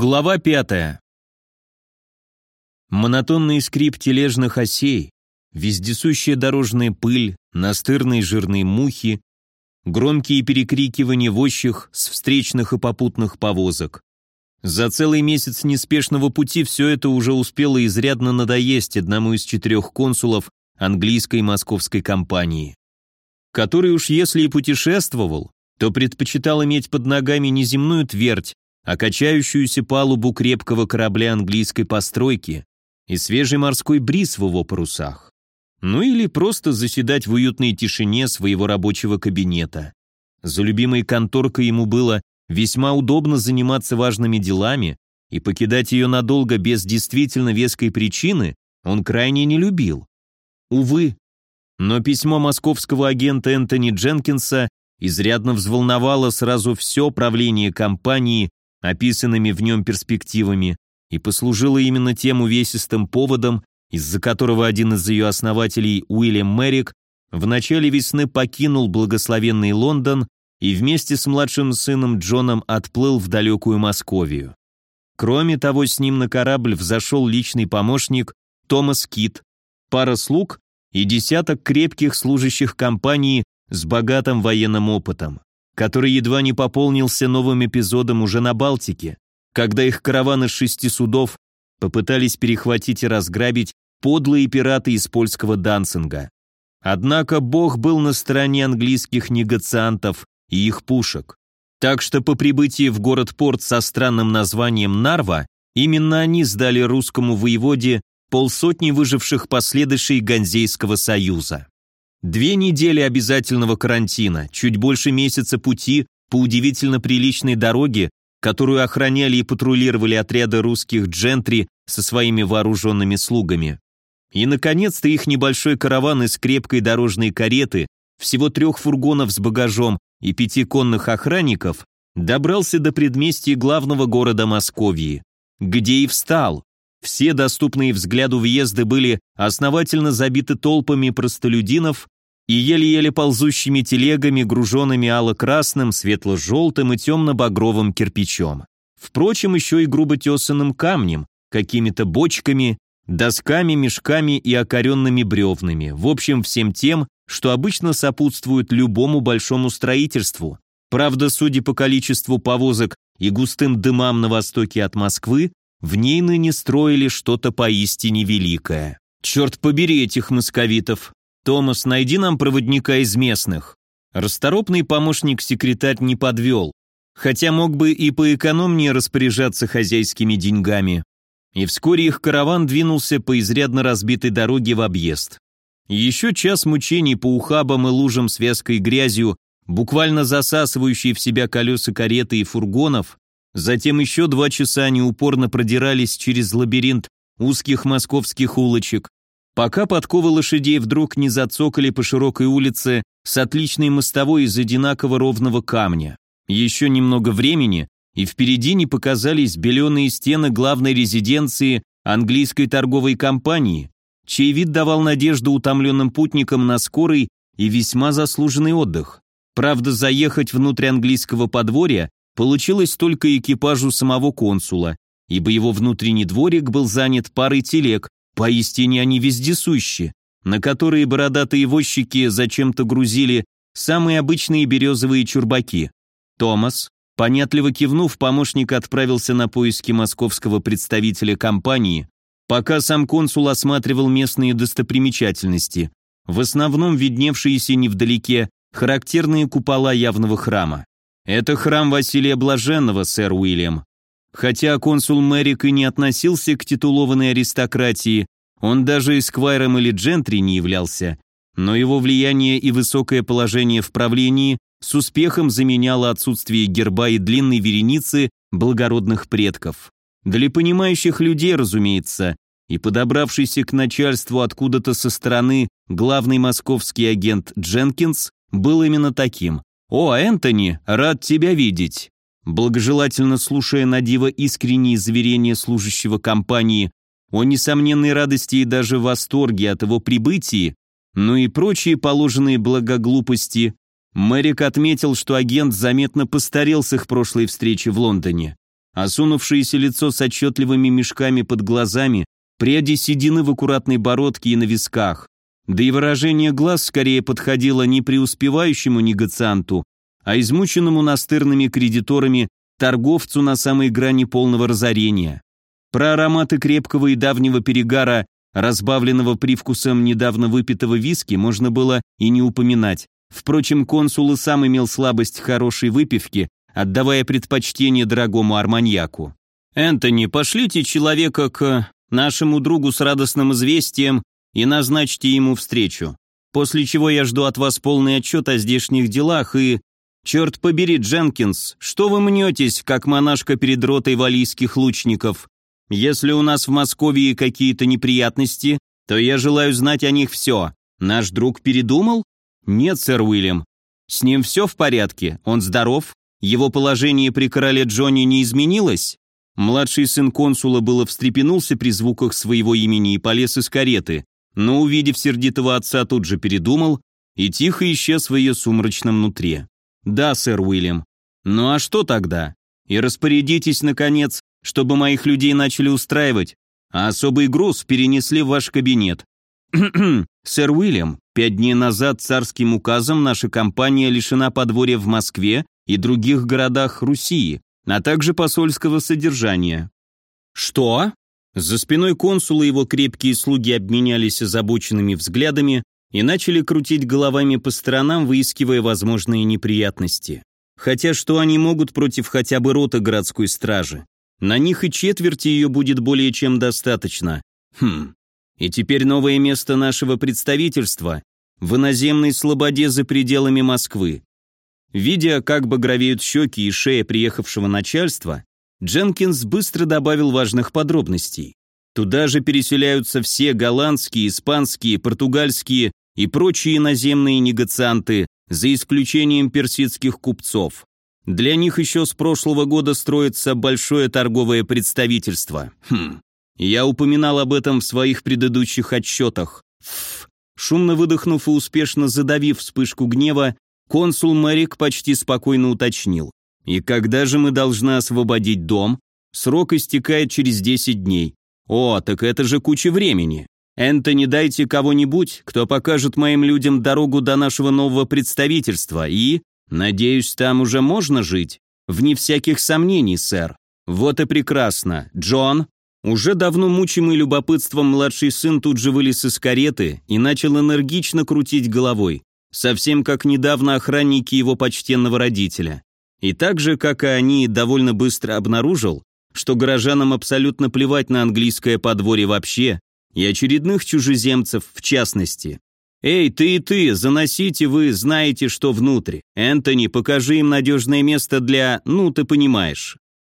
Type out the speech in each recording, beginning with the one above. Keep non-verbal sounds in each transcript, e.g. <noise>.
Глава пятая. Монотонный скрип тележных осей, вездесущая дорожная пыль, настырные жирные мухи, громкие перекрикивания вощих с встречных и попутных повозок. За целый месяц неспешного пути все это уже успело изрядно надоесть одному из четырех консулов английской московской компании, который уж если и путешествовал, то предпочитал иметь под ногами не земную твердь, а качающуюся палубу крепкого корабля английской постройки и свежий морской бриз в его парусах. Ну или просто заседать в уютной тишине своего рабочего кабинета. За любимой конторкой ему было весьма удобно заниматься важными делами, и покидать ее надолго без действительно веской причины он крайне не любил. Увы, но письмо московского агента Энтони Дженкинса изрядно взволновало сразу все правление компании, описанными в нем перспективами, и послужило именно тем увесистым поводом, из-за которого один из ее основателей, Уильям Мерик, в начале весны покинул благословенный Лондон и вместе с младшим сыном Джоном отплыл в далекую Московию. Кроме того, с ним на корабль взошел личный помощник Томас Кит, пара слуг и десяток крепких служащих компании с богатым военным опытом, который едва не пополнился новым эпизодом уже на Балтике, когда их караван из шести судов попытались перехватить и разграбить подлые пираты из польского Дансинга. Однако Бог был на стороне английских негациантов и их пушек. Так что по прибытии в город-порт со странным названием Нарва, именно они сдали русскому воеводе полсотни выживших последующей Ганзейского союза. Две недели обязательного карантина, чуть больше месяца пути по удивительно приличной дороге, которую охраняли и патрулировали отряды русских джентри со своими вооруженными слугами. И, наконец-то, их небольшой караван из крепкой дорожной кареты, всего трех фургонов с багажом и пяти конных охранников, добрался до предместья главного города Московии, где и встал, все доступные взгляду въезды были основательно забиты толпами простолюдинов и еле-еле ползущими телегами, груженными ало-красным, светло-желтым и темно-багровым кирпичом. Впрочем, еще и грубо тесанным камнем, какими-то бочками, досками, мешками и окоренными бревнами, в общем, всем тем, что обычно сопутствует любому большому строительству. Правда, судя по количеству повозок и густым дымам на востоке от Москвы, в ней ныне строили что-то поистине великое. Черт побери этих московитов. Томас, найди нам проводника из местных. Расторопный помощник-секретарь не подвел, хотя мог бы и поэкономнее распоряжаться хозяйскими деньгами. И вскоре их караван двинулся по изрядно разбитой дороге в объезд. Еще час мучений по ухабам и лужам с вязкой грязью, буквально засасывающие в себя колеса кареты и фургонов, Затем еще два часа они упорно продирались через лабиринт узких московских улочек, пока подковы лошадей вдруг не зацокали по широкой улице с отличной мостовой из одинаково ровного камня. Еще немного времени, и впереди не показались беленые стены главной резиденции английской торговой компании, чей вид давал надежду утомленным путникам на скорый и весьма заслуженный отдых. Правда, заехать внутрь английского подворья получилось только экипажу самого консула, ибо его внутренний дворик был занят парой телег, поистине они вездесущи, на которые бородатые возчики зачем-то грузили самые обычные березовые чурбаки. Томас, понятливо кивнув, помощник отправился на поиски московского представителя компании, пока сам консул осматривал местные достопримечательности, в основном видневшиеся невдалеке характерные купола явного храма. «Это храм Василия Блаженного, сэр Уильям. Хотя консул Мэрик и не относился к титулованной аристократии, он даже эсквайром или джентри не являлся, но его влияние и высокое положение в правлении с успехом заменяло отсутствие герба и длинной вереницы благородных предков. Для понимающих людей, разумеется, и подобравшийся к начальству откуда-то со стороны главный московский агент Дженкинс был именно таким. «О, Энтони, рад тебя видеть!» Благожелательно слушая на диво искренние заверения служащего компании о несомненной радости и даже восторге от его прибытия, ну и прочие положенные благоглупости, Мэрик отметил, что агент заметно постарел с их прошлой встречи в Лондоне. Осунувшееся лицо с отчетливыми мешками под глазами, пряди седины в аккуратной бородке и на висках. Да и выражение глаз скорее подходило не преуспевающему негацианту, а измученному настырными кредиторами торговцу на самой грани полного разорения. Про ароматы крепкого и давнего перегара, разбавленного привкусом недавно выпитого виски, можно было и не упоминать. Впрочем, консул и сам имел слабость хорошей выпивки, отдавая предпочтение дорогому арманьяку. «Энтони, пошлите человека к нашему другу с радостным известием и назначьте ему встречу. После чего я жду от вас полный отчет о здешних делах и... Черт побери, Дженкинс, что вы мнетесь, как монашка перед ротой валийских лучников? Если у нас в Москве какие-то неприятности, то я желаю знать о них все. Наш друг передумал? Нет, сэр Уильям. С ним все в порядке, он здоров, его положение при короле Джонни не изменилось. Младший сын консула было встрепенулся при звуках своего имени и полез из кареты, но, увидев сердитого отца, тут же передумал и тихо исчез в ее сумрачном нутре. «Да, сэр Уильям. Ну а что тогда? И распорядитесь, наконец, чтобы моих людей начали устраивать, а особый груз перенесли в ваш кабинет. <clears throat> Сэр Уильям, пять дней назад царским указом наша компания лишена подворья в Москве и других городах Руси, а также посольского содержания. Что? За спиной консула его крепкие слуги обменялись озабоченными взглядами и начали крутить головами по сторонам, выискивая возможные неприятности. Хотя что они могут против хотя бы рота городской стражи? На них и четверти ее будет более чем достаточно. Хм. И теперь новое место нашего представительства в иноземной слободе за пределами Москвы. Видя, как багровеют щеки и шея приехавшего начальства, Дженкинс быстро добавил важных подробностей. Туда же переселяются все голландские, испанские, португальские и прочие иноземные негацианты, за исключением персидских купцов. Для них еще с прошлого года строится большое торговое представительство. Хм. Я упоминал об этом в своих предыдущих отчетах. Ф. Шумно выдохнув и успешно задавив вспышку гнева, консул Мэрик почти спокойно уточнил. «И когда же мы должны освободить дом? Срок истекает через 10 дней. О, так это же куча времени. Энтони, дайте кого-нибудь, кто покажет моим людям дорогу до нашего нового представительства и...» «Надеюсь, там уже можно жить?» «Вне всяких сомнений, сэр». «Вот и прекрасно. Джон?» Уже давно мучимый любопытством младший сын тут же вылез из кареты и начал энергично крутить головой, совсем как недавно охранники его почтенного родителя. И так же, как и они, довольно быстро обнаружил, что горожанам абсолютно плевать на английское подворье вообще, и очередных чужеземцев в частности. «Эй, ты и ты, заносите вы, знаете, что внутрь. Энтони, покажи им надежное место для... ну, ты понимаешь».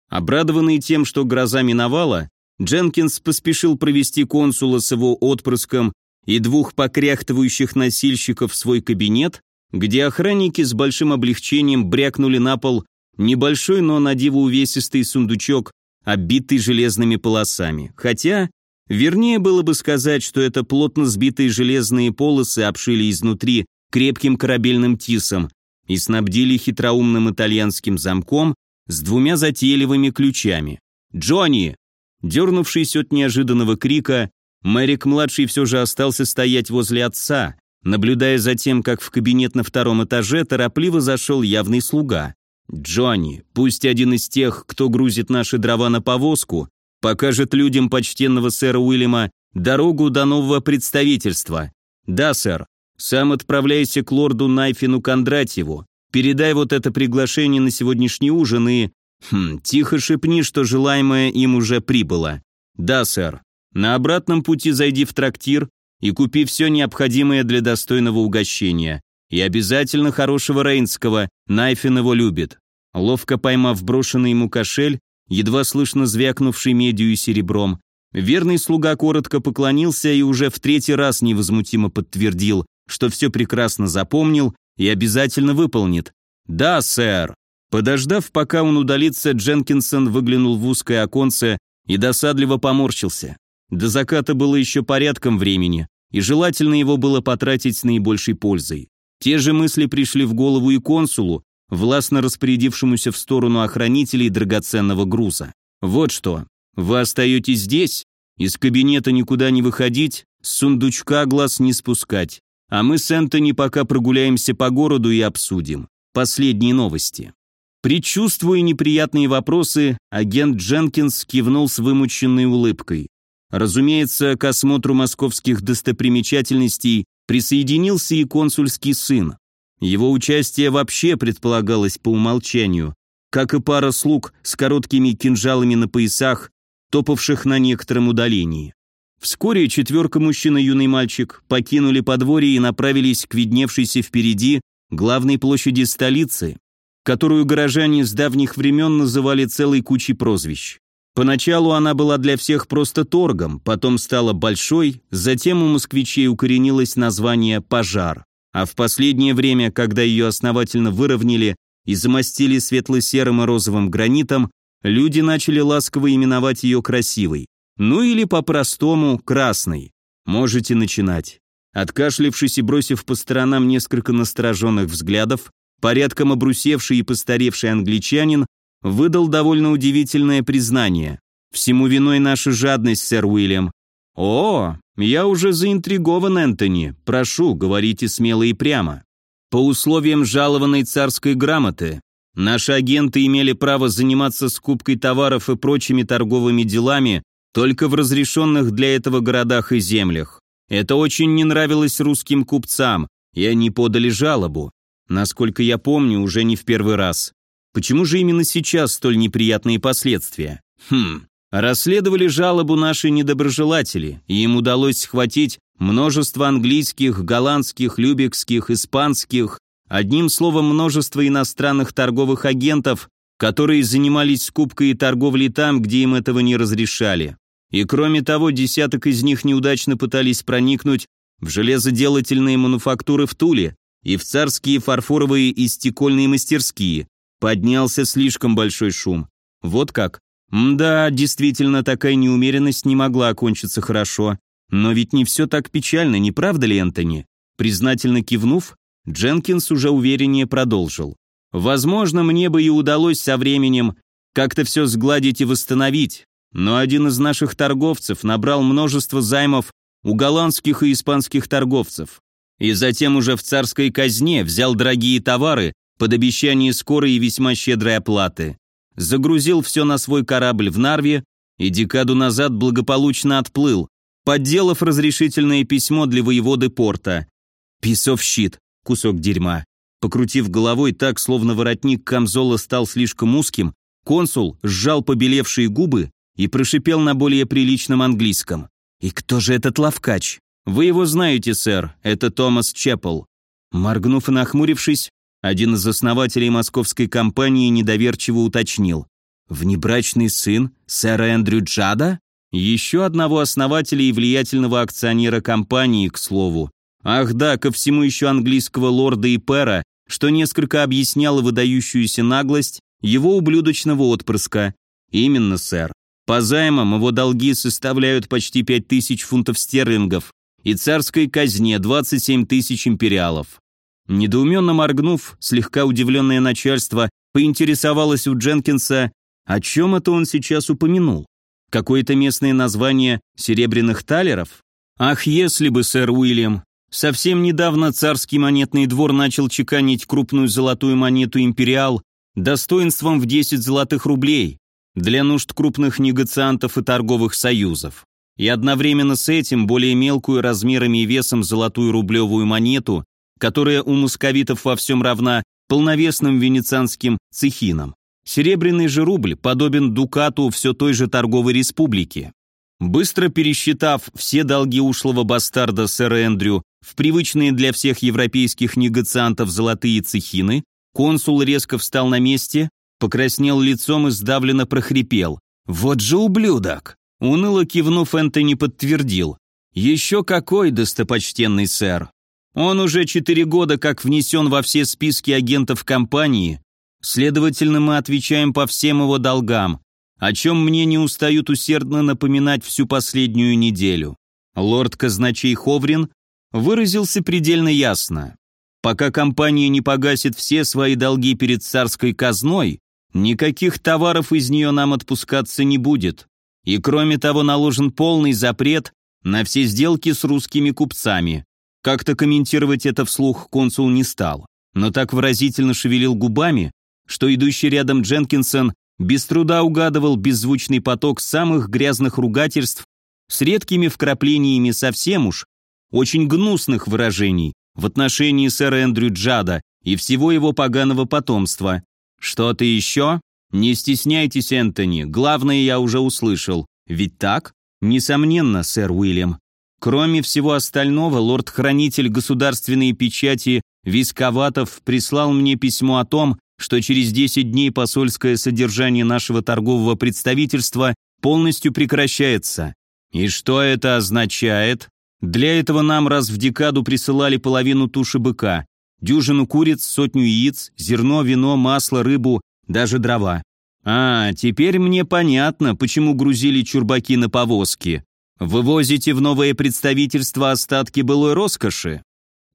Обрадованный тем, что гроза миновала, Дженкинс поспешил провести консула с его отпрыском и двух покряхтывающих носильщиков в свой кабинет, где охранники с большим облегчением брякнули на пол небольшой, но на диво увесистый сундучок, оббитый железными полосами. Хотя Вернее было бы сказать, что это плотно сбитые железные полосы обшили изнутри крепким корабельным тисом и снабдили хитроумным итальянским замком с двумя затейливыми ключами. «Джонни!» Дернувшись от неожиданного крика, Мэрик-младший все же остался стоять возле отца, наблюдая за тем, как в кабинет на втором этаже торопливо зашел явный слуга. «Джонни, пусть один из тех, кто грузит наши дрова на повозку, покажет людям почтенного сэра Уильяма дорогу до нового представительства. Да, сэр. Сам отправляйся к лорду Найфину Кондратьеву. Передай вот это приглашение на сегодняшний ужин и... Хм, тихо шепни, что желаемое им уже прибыло. Да, сэр. На обратном пути зайди в трактир и купи все необходимое для достойного угощения. И обязательно хорошего рейнского, Найфин его любит. Ловко поймав брошенный ему кошель, едва слышно звякнувший медью серебром. Верный слуга коротко поклонился и уже в третий раз невозмутимо подтвердил, что все прекрасно запомнил и обязательно выполнит. «Да, сэр». Подождав, пока он удалится, Дженкинсон выглянул в узкое оконце и досадливо поморщился. До заката было еще порядком времени, и желательно его было потратить с наибольшей пользой. Те же мысли пришли в голову и консулу, властно распорядившемуся в сторону охранителей драгоценного груза. «Вот что, вы остаетесь здесь, из кабинета никуда не выходить, с сундучка глаз не спускать, а мы с Энтони пока прогуляемся по городу и обсудим. Последние новости». Предчувствуя неприятные вопросы, агент Дженкинс кивнул с вымученной улыбкой. Разумеется, к осмотру московских достопримечательностей присоединился и консульский сын. Его участие вообще предполагалось по умолчанию, как и пара слуг с короткими кинжалами на поясах, топавших на некотором удалении. Вскоре четверка мужчин и юный мальчик покинули подворье и направились к видневшейся впереди главной площади столицы, которую горожане с давних времен называли целой кучей прозвищ. Поначалу она была для всех просто торгом, потом стала большой, затем у москвичей укоренилось название «пожар». А в последнее время, когда ее основательно выровняли и замостили светло-серым и розовым гранитом, люди начали ласково именовать ее красивой. Ну или по-простому красной. Можете начинать. Откашлившись и бросив по сторонам несколько настороженных взглядов, порядком обрусевший и постаревший англичанин выдал довольно удивительное признание. «Всему виной наша жадность, сэр Уильям. «О, я уже заинтригован, Энтони. Прошу, говорите смело и прямо. По условиям жалованной царской грамоты, наши агенты имели право заниматься скупкой товаров и прочими торговыми делами только в разрешенных для этого городах и землях. Это очень не нравилось русским купцам, и они подали жалобу. Насколько я помню, уже не в первый раз. Почему же именно сейчас столь неприятные последствия? Хм, Расследовали жалобу наши недоброжелатели, и им удалось схватить множество английских, голландских, любекских, испанских, одним словом, множество иностранных торговых агентов, которые занимались скупкой и торговлей там, где им этого не разрешали. И кроме того, десяток из них неудачно пытались проникнуть в железоделательные мануфактуры в Туле и в царские фарфоровые и стекольные мастерские. Поднялся слишком большой шум. Вот как. Да, действительно, такая неумеренность не могла окончиться хорошо. Но ведь не все так печально, не правда ли, Энтони? Признательно кивнув, Дженкинс уже увереннее продолжил. Возможно, мне бы и удалось со временем как-то все сгладить и восстановить, но один из наших торговцев набрал множество займов у голландских и испанских торговцев. И затем уже в царской казне взял дорогие товары под обещание скорой и весьма щедрой оплаты загрузил все на свой корабль в Нарве и декаду назад благополучно отплыл, подделав разрешительное письмо для воеводы порта. Писов щит, кусок дерьма. Покрутив головой так, словно воротник камзола стал слишком узким, консул сжал побелевшие губы и прошипел на более приличном английском. «И кто же этот лавкач?» «Вы его знаете, сэр, это Томас Чеппел». Моргнув и нахмурившись, один из основателей московской компании недоверчиво уточнил. «Внебрачный сын сэра Эндрю Джада?» Еще одного основателя и влиятельного акционера компании, к слову. Ах да, ко всему еще английского лорда и пера, что несколько объясняло выдающуюся наглость его ублюдочного отпрыска. Именно, сэр. По займам его долги составляют почти 5000 фунтов стерлингов и царской казне 27 тысяч империалов. Недоуменно моргнув, слегка удивленное начальство поинтересовалось у Дженкинса, о чем это он сейчас упомянул. Какое-то местное название серебряных талеров? Ах, если бы, сэр Уильям. Совсем недавно царский монетный двор начал чеканить крупную золотую монету «Империал» достоинством в 10 золотых рублей для нужд крупных негациантов и торговых союзов. И одновременно с этим более мелкую размерами и весом золотую рублевую монету которая у московитов во всем равна полновесным венецианским цехинам. Серебряный же рубль подобен дукату все той же торговой республики. Быстро пересчитав все долги ушлого бастарда сэра Эндрю в привычные для всех европейских негациантов золотые цехины, консул резко встал на месте, покраснел лицом и сдавленно прохрипел. «Вот же ублюдок!» Уныло кивнув, Энтони подтвердил. «Еще какой, достопочтенный сэр! Он уже четыре года как внесен во все списки агентов компании, следовательно, мы отвечаем по всем его долгам, о чем мне не устают усердно напоминать всю последнюю неделю. Лорд казначей Ховрин выразился предельно ясно. пока компания не погасит все свои долги перед царской казной, никаких товаров из нее нам отпускаться не будет. И кроме того наложен полный запрет на все сделки с русскими купцами. Как-то комментировать это вслух консул не стал, но так выразительно шевелил губами, что идущий рядом Дженкинсон без труда угадывал беззвучный поток самых грязных ругательств с редкими вкраплениями совсем уж очень гнусных выражений в отношении сэра Эндрю Джада и всего его поганого потомства. Что-то еще? Не стесняйтесь, Энтони, главное я уже услышал. Ведь так? Несомненно, сэр Уильям. Кроме всего остального, лорд-хранитель государственной печати Висковатов прислал мне письмо о том, что через 10 дней посольское содержание нашего торгового представительства полностью прекращается. И что это означает? Для этого нам раз в декаду присылали половину туши быка, дюжину куриц, сотню яиц, зерно, вино, масло, рыбу, даже дрова. А, теперь мне понятно, почему грузили чурбаки на повозки. Вывозите в новое представительство остатки былой роскоши.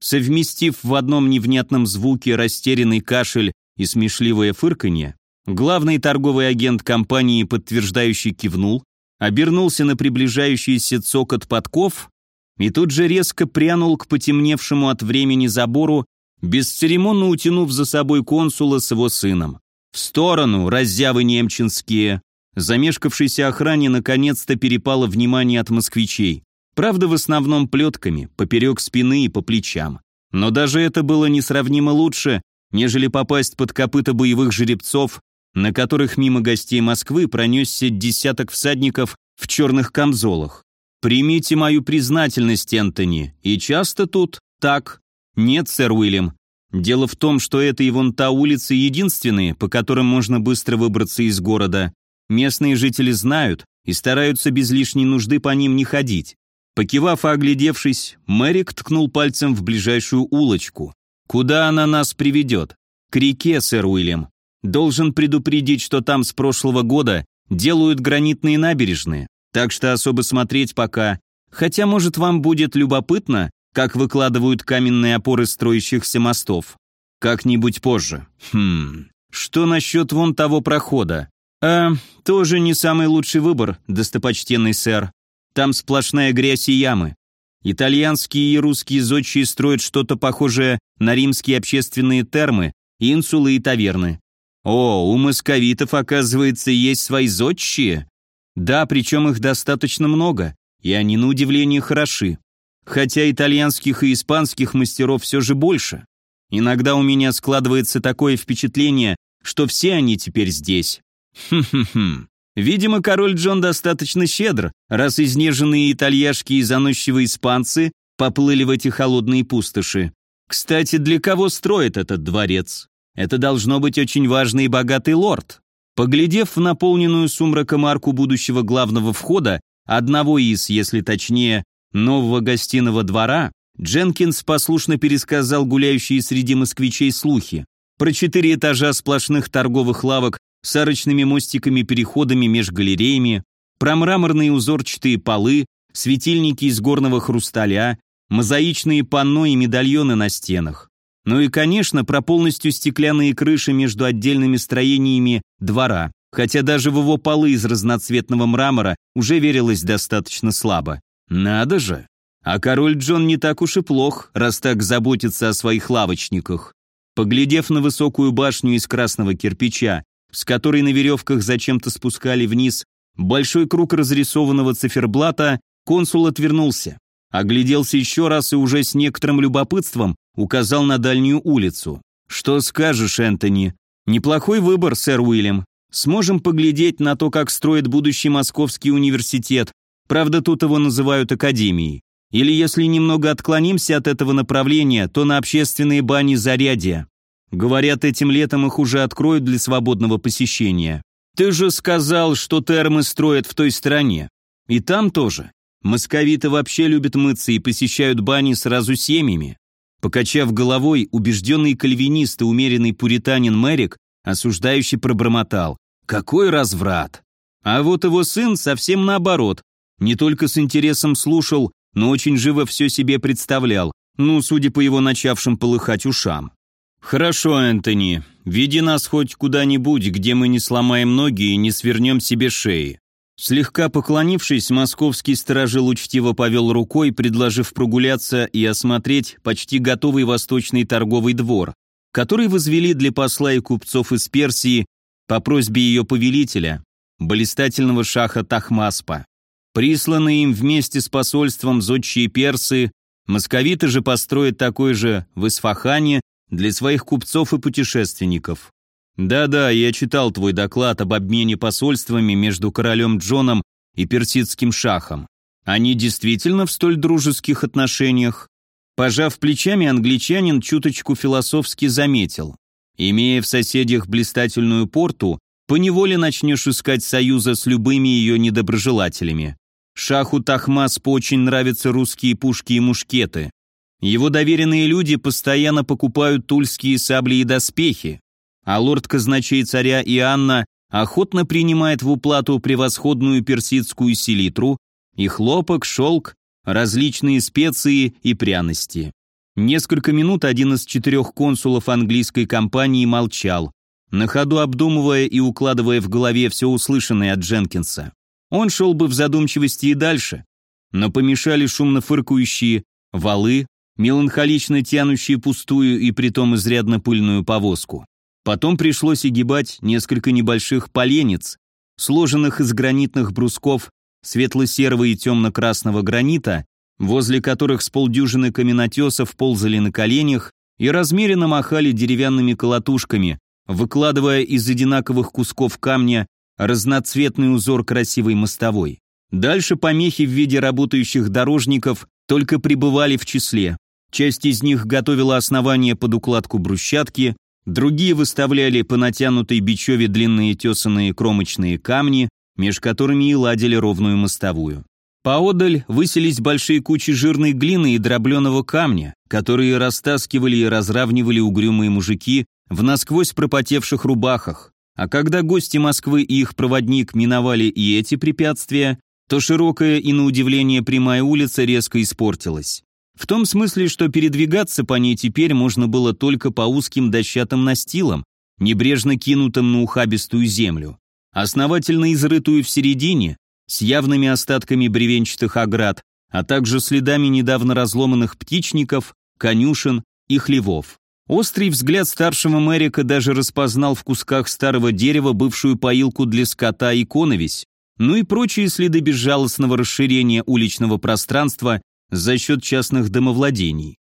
Совместив в одном невнятном звуке растерянный кашель и смешливое фырканье, главный торговый агент компании, подтверждающий кивнул, обернулся на приближающийся цокот подков и тут же резко прянул к потемневшему от времени забору, бесцеремонно утянув за собой консула с его сыном. В сторону, раззявы немчинские. Замешкавшейся охране наконец-то перепало внимание от москвичей. Правда, в основном плетками, поперек спины и по плечам. Но даже это было несравнимо лучше, нежели попасть под копыта боевых жеребцов, на которых мимо гостей Москвы пронесся десяток всадников в черных камзолах. Примите мою признательность, Энтони, и часто тут так. Нет, сэр Уильям. Дело в том, что это и вон та улица единственные, по которым можно быстро выбраться из города. Местные жители знают и стараются без лишней нужды по ним не ходить. Покивав и оглядевшись, Мэрик ткнул пальцем в ближайшую улочку. Куда она нас приведет? К реке, сэр Уильям. Должен предупредить, что там с прошлого года делают гранитные набережные, так что особо смотреть пока. Хотя, может, вам будет любопытно, как выкладывают каменные опоры строящихся мостов. Как-нибудь позже. Хм, что насчет вон того прохода? А, тоже не самый лучший выбор, достопочтенный сэр. Там сплошная грязь и ямы. Итальянские и русские зодчие строят что-то похожее на римские общественные термы, инсулы и таверны. О, у московитов, оказывается, есть свои зодчие? Да, причем их достаточно много, и они, на удивление, хороши. Хотя итальянских и испанских мастеров все же больше. Иногда у меня складывается такое впечатление, что все они теперь здесь. Хм-хм-хм. Видимо, король Джон достаточно щедр, раз изнеженные итальяшки и заносчивые испанцы поплыли в эти холодные пустоши. Кстати, для кого строит этот дворец? Это должно быть очень важный и богатый лорд. Поглядев в наполненную сумраком арку будущего главного входа, одного из, если точнее, нового гостиного двора, Дженкинс послушно пересказал гуляющие среди москвичей слухи про четыре этажа сплошных торговых лавок с арочными мостиками-переходами меж галереями, про мраморные узорчатые полы, светильники из горного хрусталя, мозаичные панно и медальоны на стенах. Ну и, конечно, про полностью стеклянные крыши между отдельными строениями двора, хотя даже в его полы из разноцветного мрамора уже верилось достаточно слабо. Надо же! А король Джон не так уж и плох, раз так заботится о своих лавочниках. Поглядев на высокую башню из красного кирпича, с которой на веревках зачем-то спускали вниз большой круг разрисованного циферблата, консул отвернулся, огляделся еще раз и уже с некоторым любопытством указал на дальнюю улицу. «Что скажешь, Энтони? Неплохой выбор, сэр Уильям. Сможем поглядеть на то, как строит будущий Московский университет, правда, тут его называют академией. Или если немного отклонимся от этого направления, то на общественные бани зарядья. Говорят, этим летом их уже откроют для свободного посещения. Ты же сказал, что термы строят в той стране. И там тоже. Московиты вообще любят мыться и посещают бани сразу семьями. Покачав головой, убежденный кальвинист и умеренный пуританин Мэрик, осуждающий пробормотал. Какой разврат! А вот его сын совсем наоборот. Не только с интересом слушал, но очень живо все себе представлял, Ну, судя по его начавшим полыхать ушам. «Хорошо, Энтони, веди нас хоть куда-нибудь, где мы не сломаем ноги и не свернем себе шеи». Слегка поклонившись, московский сторожил учтиво повел рукой, предложив прогуляться и осмотреть почти готовый восточный торговый двор, который возвели для посла и купцов из Персии по просьбе ее повелителя, блистательного шаха Тахмаспа. Присланные им вместе с посольством зодчие персы, московиты же построят такой же в Исфахане для своих купцов и путешественников. Да-да, я читал твой доклад об обмене посольствами между королем Джоном и персидским шахом. Они действительно в столь дружеских отношениях? Пожав плечами, англичанин чуточку философски заметил. Имея в соседях блистательную порту, поневоле начнешь искать союза с любыми ее недоброжелателями. Шаху Тахмаспу очень нравятся русские пушки и мушкеты. Его доверенные люди постоянно покупают тульские сабли и доспехи, а лорд-казначей царя Иоанна охотно принимает в уплату превосходную персидскую селитру и хлопок, шелк, различные специи и пряности. Несколько минут один из четырех консулов английской компании молчал, на ходу обдумывая и укладывая в голове все услышанное от Дженкинса. Он шел бы в задумчивости и дальше, но помешали шумно фыркающие валы, меланхолично тянущие пустую и притом изрядно пыльную повозку. Потом пришлось огибать несколько небольших поленниц, сложенных из гранитных брусков светло-серого и темно-красного гранита, возле которых с полдюжины каменотесов ползали на коленях и размеренно махали деревянными колотушками, выкладывая из одинаковых кусков камня разноцветный узор красивой мостовой. Дальше помехи в виде работающих дорожников только пребывали в числе. Часть из них готовила основание под укладку брусчатки, другие выставляли по натянутой бичеве длинные тесанные кромочные камни, меж которыми и ладили ровную мостовую. Поодаль высились большие кучи жирной глины и дробленого камня, которые растаскивали и разравнивали угрюмые мужики в насквозь пропотевших рубахах. А когда гости Москвы и их проводник миновали и эти препятствия, то широкая и на удивление прямая улица резко испортилась. В том смысле, что передвигаться по ней теперь можно было только по узким дощатым настилам, небрежно кинутым на ухабистую землю, основательно изрытую в середине, с явными остатками бревенчатых оград, а также следами недавно разломанных птичников, конюшен и хлевов. Острый взгляд старшего Мэрика даже распознал в кусках старого дерева бывшую поилку для скота и коновесь, ну и прочие следы безжалостного расширения уличного пространства за счет частных домовладений.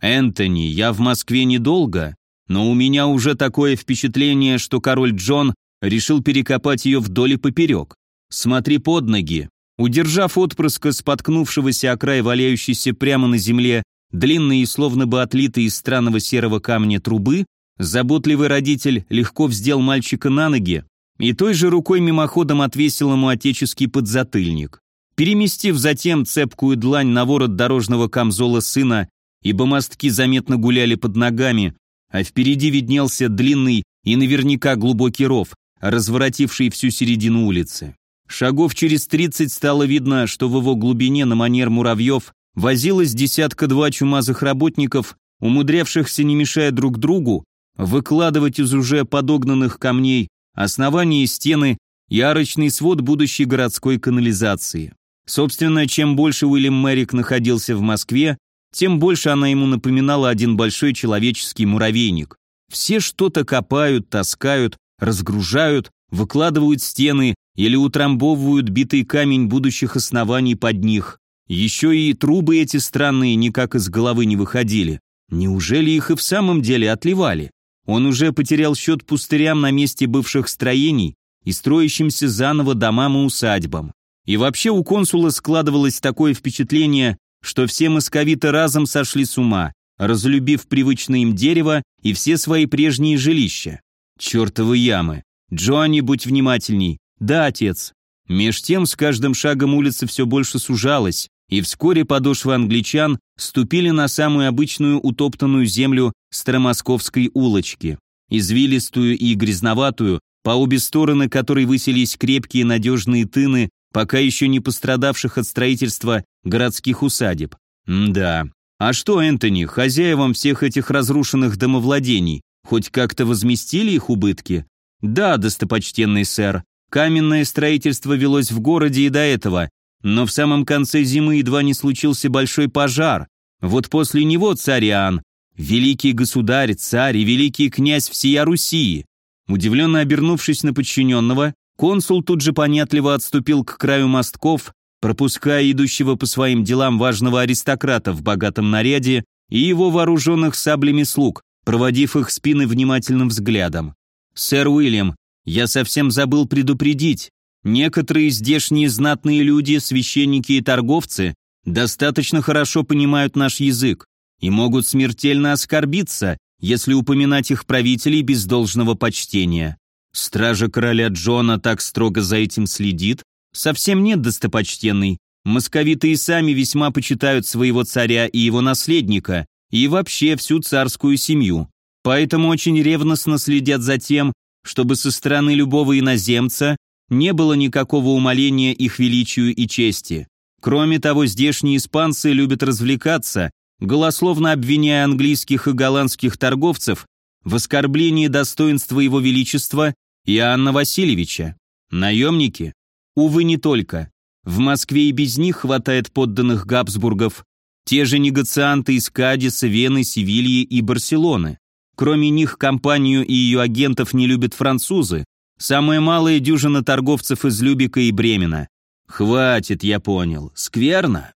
Энтони, я в Москве недолго, но у меня уже такое впечатление, что король Джон решил перекопать ее вдоль и поперек. Смотри под ноги. Удержав отпрыска, споткнувшегося о край валяющейся прямо на земле, длинные и словно бы отлитые из странного серого камня трубы, заботливый родитель легко вздел мальчика на ноги и той же рукой мимоходом отвесил ему отеческий подзатыльник. Переместив затем цепкую длань на ворот дорожного камзола сына, ибо мостки заметно гуляли под ногами, а впереди виднелся длинный и наверняка глубокий ров, разворотивший всю середину улицы. Шагов через тридцать стало видно, что в его глубине на манер муравьев возилось десятка-два чумазых работников, умудрявшихся, не мешая друг другу, выкладывать из уже подогнанных камней основания и стены и арочный свод будущей городской канализации. Собственно, чем больше Уильям Мэрик находился в Москве, тем больше она ему напоминала один большой человеческий муравейник. Все что-то копают, таскают, разгружают, выкладывают стены или утрамбовывают битый камень будущих оснований под них. Еще и трубы эти странные никак из головы не выходили. Неужели их и в самом деле отливали? Он уже потерял счет пустырям на месте бывших строений и строящимся заново домам и усадьбам. И вообще у консула складывалось такое впечатление, что все московиты разом сошли с ума, разлюбив привычное им дерево и все свои прежние жилища. Чертовы ямы. Джоанни, будь внимательней. Да, отец. Меж тем, с каждым шагом улица все больше сужалась, и вскоре подошвы англичан ступили на самую обычную утоптанную землю Старомосковской улочки, извилистую и грязноватую, по обе стороны которой высились крепкие надежные тыны пока еще не пострадавших от строительства городских усадеб. М да, А что, Энтони, хозяевам всех этих разрушенных домовладений хоть как-то возместили их убытки? Да, достопочтенный сэр, каменное строительство велось в городе и до этого, но в самом конце зимы едва не случился большой пожар. Вот после него царь Иоанн, великий государь, царь и великий князь всея Руси. Удивленно обернувшись на подчиненного, консул тут же понятливо отступил к краю мостков, пропуская идущего по своим делам важного аристократа в богатом наряде и его вооруженных саблями слуг, проводив их спины внимательным взглядом. «Сэр Уильям, я совсем забыл предупредить. Некоторые здешние знатные люди, священники и торговцы достаточно хорошо понимают наш язык и могут смертельно оскорбиться, если упоминать их правителей без должного почтения. Стража короля Джона так строго за этим следит? Совсем нет, достопочтенный. Московиты и сами весьма почитают своего царя и его наследника, и вообще всю царскую семью. Поэтому очень ревностно следят за тем, чтобы со стороны любого иноземца не было никакого умаления их величию и чести. Кроме того, здешние испанцы любят развлекаться, голословно обвиняя английских и голландских торговцев в оскорблении достоинства его величества Иоанна Васильевича. Наемники? Увы, не только. В Москве и без них хватает подданных Габсбургов, те же негацианты из Кадиса, Вены, Севильи и Барселоны. Кроме них, компанию и ее агентов не любят французы, самая малая дюжина торговцев из Любика и Бремена. Хватит, я понял. Скверно.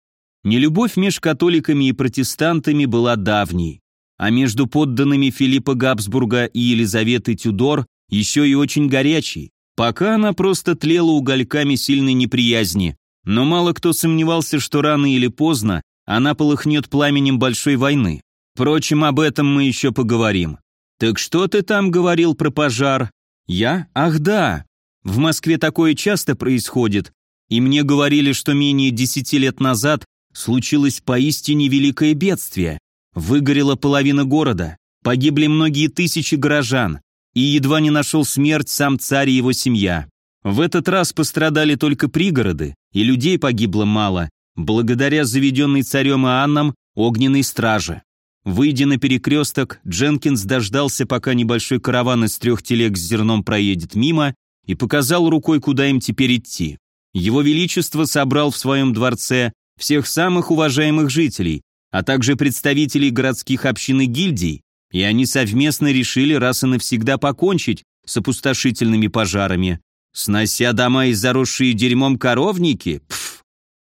Нелюбовь между католиками и протестантами была давней, а между подданными Филиппа Габсбурга и Елизаветы Тюдор еще и очень горячей. Пока она просто тлела угольками сильной неприязни, но мало кто сомневался, что рано или поздно она полыхнет пламенем большой войны. Впрочем, об этом мы еще поговорим. Так что ты там говорил про пожар? Я? Ах да. В Москве такое часто происходит, и мне говорили, что менее десяти лет назад случилось поистине великое бедствие. Выгорела половина города, погибли многие тысячи горожан, и едва не нашел смерть сам царь и его семья. В этот раз пострадали только пригороды, и людей погибло мало, благодаря заведенной царем Иоанном огненной страже. Выйдя на перекресток, Дженкинс дождался, пока небольшой караван из трех телег с зерном проедет мимо, и показал рукой, куда им теперь идти. Его Величество собрал в своем дворце всех самых уважаемых жителей, а также представителей городских общин и гильдий, и они совместно решили раз и навсегда покончить с опустошительными пожарами. Снося дома и заросшие дерьмом коровники? Пф!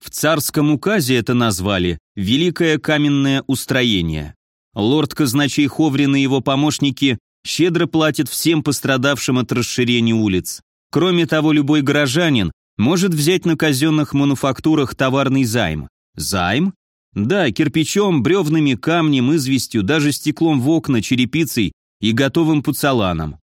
В царском указе это назвали «Великое каменное устроение». Лорд-казначей Ховрин и его помощники щедро платят всем пострадавшим от расширения улиц. Кроме того, любой горожанин может взять на казенных мануфактурах товарный займ. Займ? Да, кирпичом, бревнами, камнем, известью, даже стеклом в окна, черепицей и готовым пуцаланом.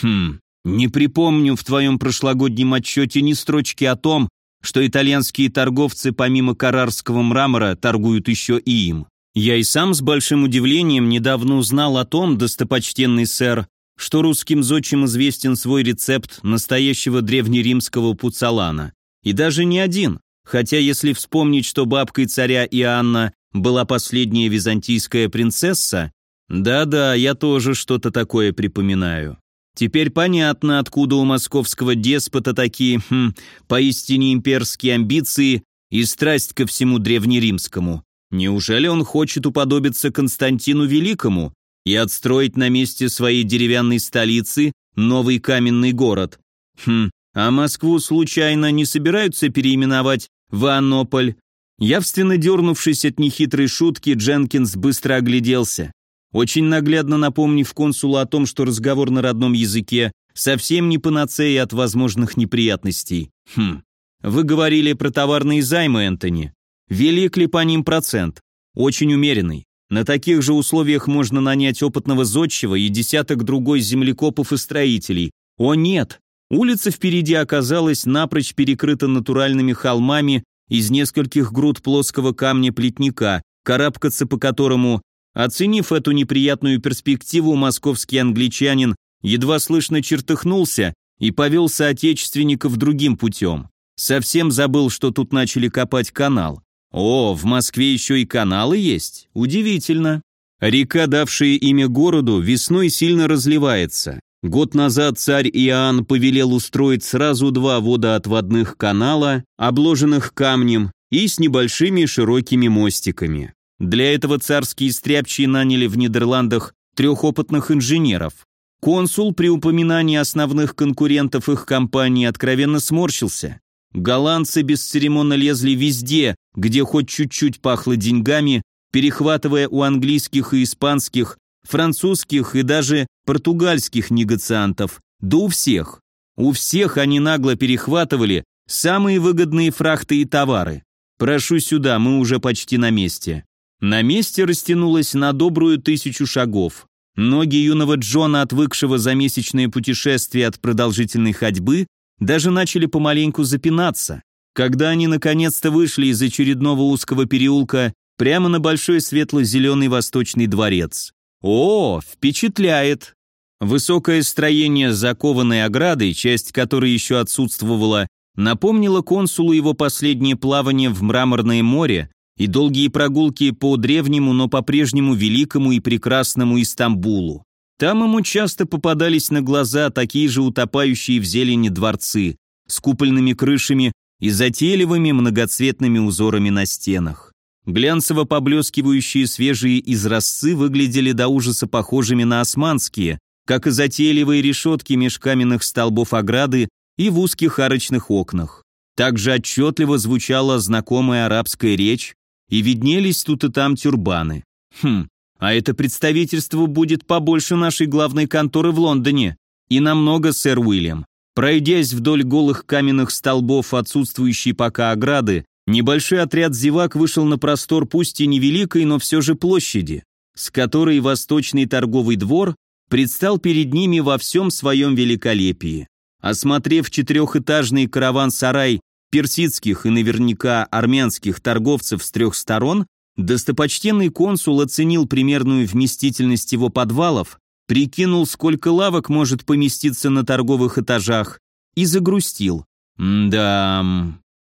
Хм, не припомню в твоем прошлогоднем отчете ни строчки о том, что итальянские торговцы помимо карарского мрамора торгуют еще и им. Я и сам с большим удивлением недавно узнал о том, достопочтенный сэр, что русским зодчим известен свой рецепт настоящего древнеримского пуцалана. И даже не один, хотя если вспомнить, что бабкой царя Иоанна была последняя византийская принцесса, да-да, я тоже что-то такое припоминаю. Теперь понятно, откуда у московского деспота такие, хм, поистине имперские амбиции и страсть ко всему древнеримскому. Неужели он хочет уподобиться Константину Великому, и отстроить на месте своей деревянной столицы новый каменный город. Хм, а Москву случайно не собираются переименовать в Аннополь? Явственно дернувшись от нехитрой шутки, Дженкинс быстро огляделся. Очень наглядно напомнив консулу о том, что разговор на родном языке совсем не панацея от возможных неприятностей. Хм, вы говорили про товарные займы, Энтони. Велик ли по ним процент? Очень умеренный. На таких же условиях можно нанять опытного зодчего и десяток другой землекопов и строителей. О нет! Улица впереди оказалась напрочь перекрыта натуральными холмами из нескольких груд плоского камня плетника, карабкаться по которому, оценив эту неприятную перспективу, московский англичанин едва слышно чертыхнулся и повел соотечественников другим путем. Совсем забыл, что тут начали копать канал. О, в Москве еще и каналы есть? Удивительно. Река, давшая имя городу, весной сильно разливается. Год назад царь Иоанн повелел устроить сразу два водоотводных канала, обложенных камнем и с небольшими широкими мостиками. Для этого царские стряпчие наняли в Нидерландах трех опытных инженеров. Консул при упоминании основных конкурентов их компании откровенно сморщился. Голландцы бесцеремонно лезли везде, где хоть чуть-чуть пахло деньгами, перехватывая у английских и испанских, французских и даже португальских негациантов, да у всех. У всех они нагло перехватывали самые выгодные фрахты и товары. Прошу сюда, мы уже почти на месте. На месте растянулось на добрую тысячу шагов. Ноги юного Джона, отвыкшего за месячное путешествие от продолжительной ходьбы, даже начали помаленьку запинаться. Когда они наконец-то вышли из очередного узкого переулка прямо на большой светло-зеленый восточный дворец. О, впечатляет! Высокое строение закованной оградой, часть которой еще отсутствовала, напомнило консулу его последнее плавание в мраморное море и долгие прогулки по древнему, но по-прежнему великому и прекрасному Истамбулу. Там ему часто попадались на глаза такие же утопающие в зелени дворцы с купольными крышами и затейливыми многоцветными узорами на стенах. Глянцево поблескивающие свежие изразцы выглядели до ужаса похожими на османские, как и затейливые решетки меж каменных столбов ограды и в узких арочных окнах. Также отчетливо звучала знакомая арабская речь, и виднелись тут и там тюрбаны. Хм, а это представительство будет побольше нашей главной конторы в Лондоне. И намного, сэр Уильям. Пройдясь вдоль голых каменных столбов отсутствующей пока ограды, небольшой отряд зевак вышел на простор пусть и невеликой, но все же площади, с которой восточный торговый двор предстал перед ними во всем своем великолепии. Осмотрев четырехэтажный караван-сарай персидских и наверняка армянских торговцев с трех сторон, достопочтенный консул оценил примерную вместительность его подвалов, прикинул, сколько лавок может поместиться на торговых этажах, и загрустил. Да,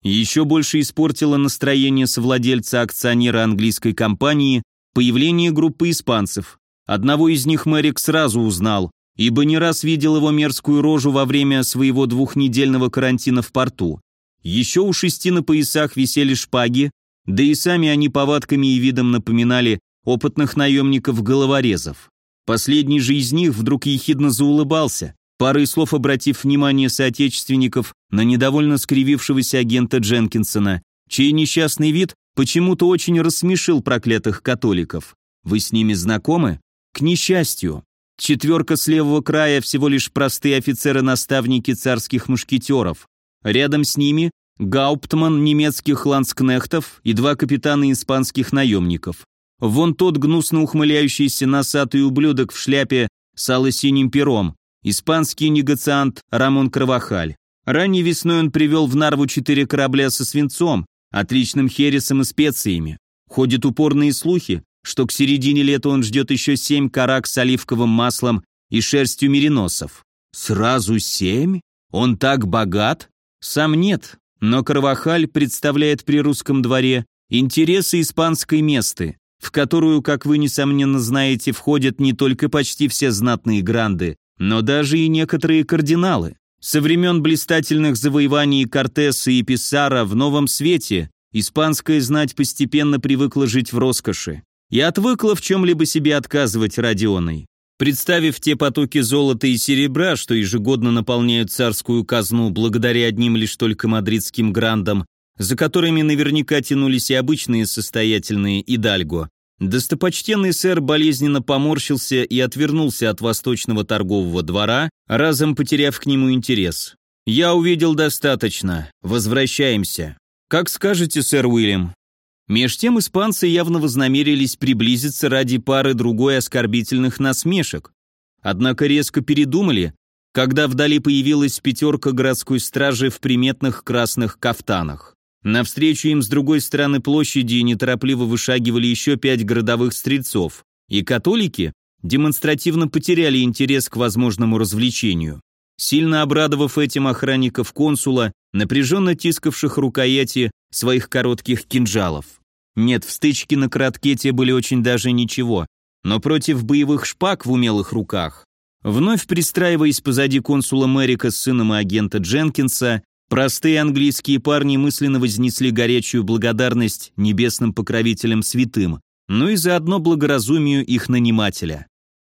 еще больше испортило настроение совладельца акционера английской компании появление группы испанцев. Одного из них Мэрик сразу узнал, ибо не раз видел его мерзкую рожу во время своего двухнедельного карантина в порту. Еще у шести на поясах висели шпаги, да и сами они повадками и видом напоминали опытных наемников-головорезов. Последний же из них вдруг ехидно заулыбался, парой слов обратив внимание соотечественников на недовольно скривившегося агента Дженкинсона, чей несчастный вид почему-то очень рассмешил проклятых католиков. Вы с ними знакомы? К несчастью. Четверка с левого края всего лишь простые офицеры-наставники царских мушкетеров. Рядом с ними гауптман немецких ланскнехтов и два капитана испанских наемников. Вон тот гнусно ухмыляющийся носатый ублюдок в шляпе с алло-синим пером, испанский негациант Рамон Кровахаль. Ранней весной он привел в Нарву четыре корабля со свинцом, отличным хересом и специями. Ходят упорные слухи, что к середине лета он ждет еще семь карак с оливковым маслом и шерстью мериносов. Сразу семь? Он так богат? Сам нет, но Карвахаль представляет при русском дворе интересы испанской месты, в которую, как вы несомненно знаете, входят не только почти все знатные гранды, но даже и некоторые кардиналы. Со времен блистательных завоеваний Кортеса и Писара в новом свете испанская знать постепенно привыкла жить в роскоши и отвыкла в чем-либо себе отказывать Родионой. Представив те потоки золота и серебра, что ежегодно наполняют царскую казну благодаря одним лишь только мадридским грандам, за которыми наверняка тянулись и обычные состоятельные идальго, достопочтенный сэр болезненно поморщился и отвернулся от восточного торгового двора, разом потеряв к нему интерес. «Я увидел достаточно. Возвращаемся». «Как скажете, сэр Уильям», Меж тем испанцы явно вознамерились приблизиться ради пары другой оскорбительных насмешек. Однако резко передумали, когда вдали появилась пятерка городской стражи в приметных красных кафтанах. Навстречу им с другой стороны площади неторопливо вышагивали еще пять городовых стрельцов, и католики демонстративно потеряли интерес к возможному развлечению. сильно обрадовав этим охранников консула, напряженно тискавших рукояти своих коротких кинжалов. Нет, в стычке на коротке те были очень даже ничего, но против боевых шпаг в умелых руках, вновь пристраиваясь позади консула Мэрика с сыном и агента Дженкинса, простые английские парни мысленно вознесли горячую благодарность небесным покровителям святым, ну и заодно благоразумию их нанимателя.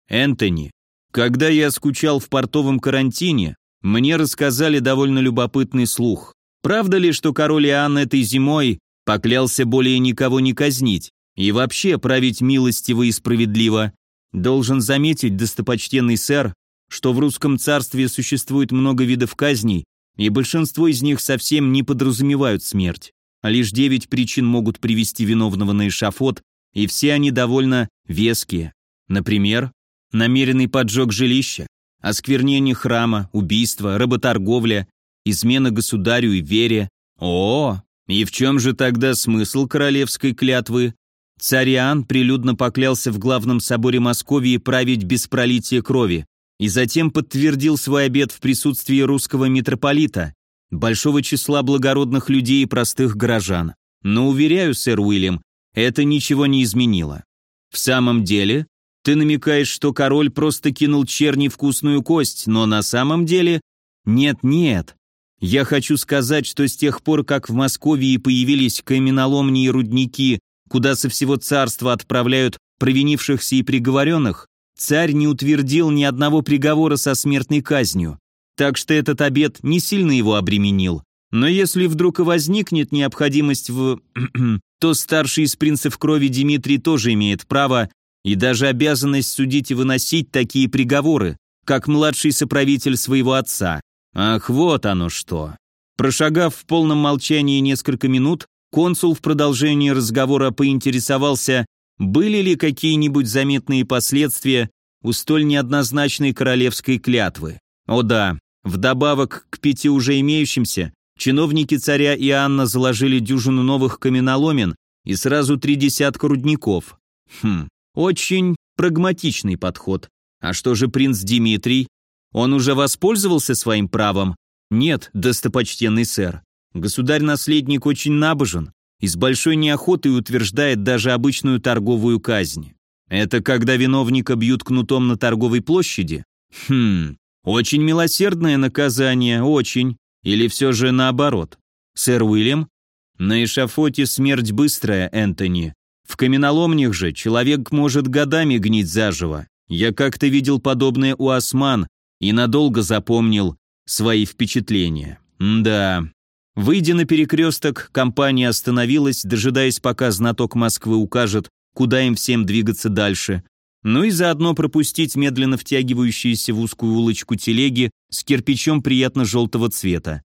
Энтони, когда я скучал в портовом карантине, мне рассказали довольно любопытный слух. Правда ли, что король Иоанн этой зимой поклялся более никого не казнить и вообще править милостиво и справедливо? Должен заметить, достопочтенный сэр, что в русском царстве существует много видов казней, и большинство из них совсем не подразумевают смерть, а лишь девять причин могут привести виновного на эшафот, и все они довольно веские. Например, намеренный поджог жилища, осквернение храма, убийство, работорговля, измена государю и вере. О, и в чем же тогда смысл королевской клятвы? Царь Иоанн прилюдно поклялся в главном соборе Московии править без пролития крови, и затем подтвердил свой обет в присутствии русского митрополита, большого числа благородных людей и простых горожан. Но, уверяю, сэр Уильям, это ничего не изменило. В самом деле, ты намекаешь, что король просто кинул черни вкусную кость, но на самом деле... Нет-нет. Я хочу сказать, что с тех пор, как в Москве появились каменоломни и рудники, куда со всего царства отправляют провинившихся и приговоренных, царь не утвердил ни одного приговора со смертной казнью. Так что этот обет не сильно его обременил. Но если вдруг и возникнет необходимость в... <clears throat> то старший из принцев крови Дмитрий тоже имеет право и даже обязанность судить и выносить такие приговоры, как младший соправитель своего отца. Ах, вот оно что. Прошагав в полном молчании несколько минут, консул в продолжении разговора поинтересовался, были ли какие-нибудь заметные последствия у столь неоднозначной королевской клятвы. О да, вдобавок к пяти уже имеющимся, чиновники царя и Анна заложили дюжину новых каменоломен и сразу три десятка рудников. Хм, очень прагматичный подход. А что же принц Дмитрий? Он уже воспользовался своим правом? Нет, достопочтенный сэр. Государь-наследник очень набожен и с большой неохотой утверждает даже обычную торговую казнь. Это когда виновника бьют кнутом на торговой площади? Хм, очень милосердное наказание, очень. Или все же наоборот? Сэр Уильям? На эшафоте смерть быстрая, Энтони. В каменоломнях же человек может годами гнить заживо. Я как-то видел подобное у осман и надолго запомнил свои впечатления. М да. Выйдя на перекресток, компания остановилась, дожидаясь, пока знаток Москвы укажет, куда им всем двигаться дальше, ну и заодно пропустить медленно втягивающиеся в узкую улочку телеги с кирпичом приятно-желтого цвета.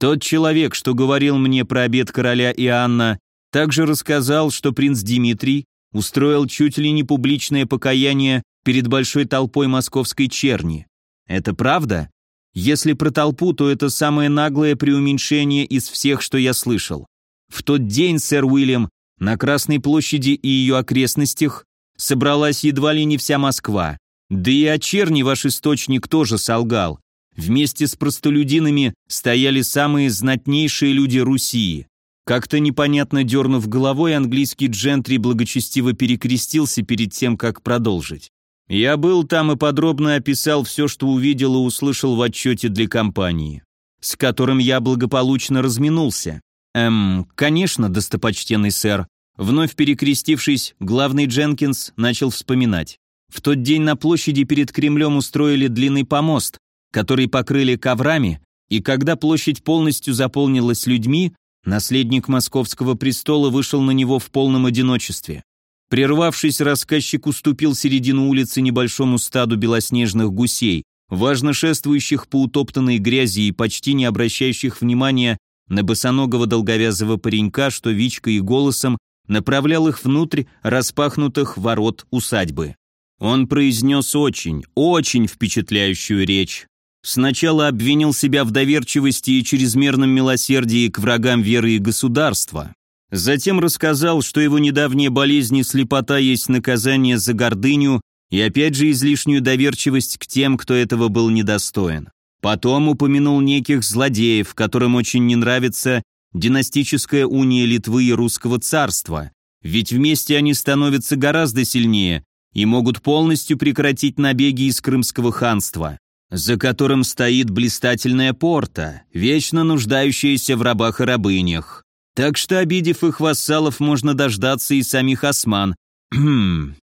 Тот человек, что говорил мне про обед короля Иоанна, также рассказал, что принц Дмитрий устроил чуть ли не публичное покаяние перед большой толпой московской черни. Это правда? Если про толпу, то это самое наглое преуменьшение из всех, что я слышал. В тот день, сэр Уильям, на Красной площади и ее окрестностях собралась едва ли не вся Москва. Да и о черни ваш источник тоже солгал. Вместе с простолюдинами стояли самые знатнейшие люди Руси. Как-то непонятно дернув головой, английский джентри благочестиво перекрестился перед тем, как продолжить. Я был там и подробно описал все, что увидел и услышал в отчете для компании, с которым я благополучно разминулся. Эм, конечно, достопочтенный сэр. Вновь перекрестившись, главный Дженкинс начал вспоминать. В тот день на площади перед Кремлем устроили длинный помост, который покрыли коврами, и когда площадь полностью заполнилась людьми, Наследник московского престола вышел на него в полном одиночестве. Прервавшись, рассказчик уступил середину улицы небольшому стаду белоснежных гусей, важно шествующих по утоптанной грязи и почти не обращающих внимания на босоногого долговязого паренька, что вичкой и голосом направлял их внутрь распахнутых ворот усадьбы. Он произнес очень, очень впечатляющую речь, Сначала обвинил себя в доверчивости и чрезмерном милосердии к врагам веры и государства. Затем рассказал, что его недавняя болезнь и слепота есть наказание за гордыню и опять же излишнюю доверчивость к тем, кто этого был недостоин. Потом упомянул неких злодеев, которым очень не нравится династическая уния Литвы и Русского царства, ведь вместе они становятся гораздо сильнее и могут полностью прекратить набеги из Крымского ханства, за которым стоит блистательная порта, вечно нуждающаяся в рабах и рабынях. Так что, обидев их вассалов, можно дождаться и самих осман.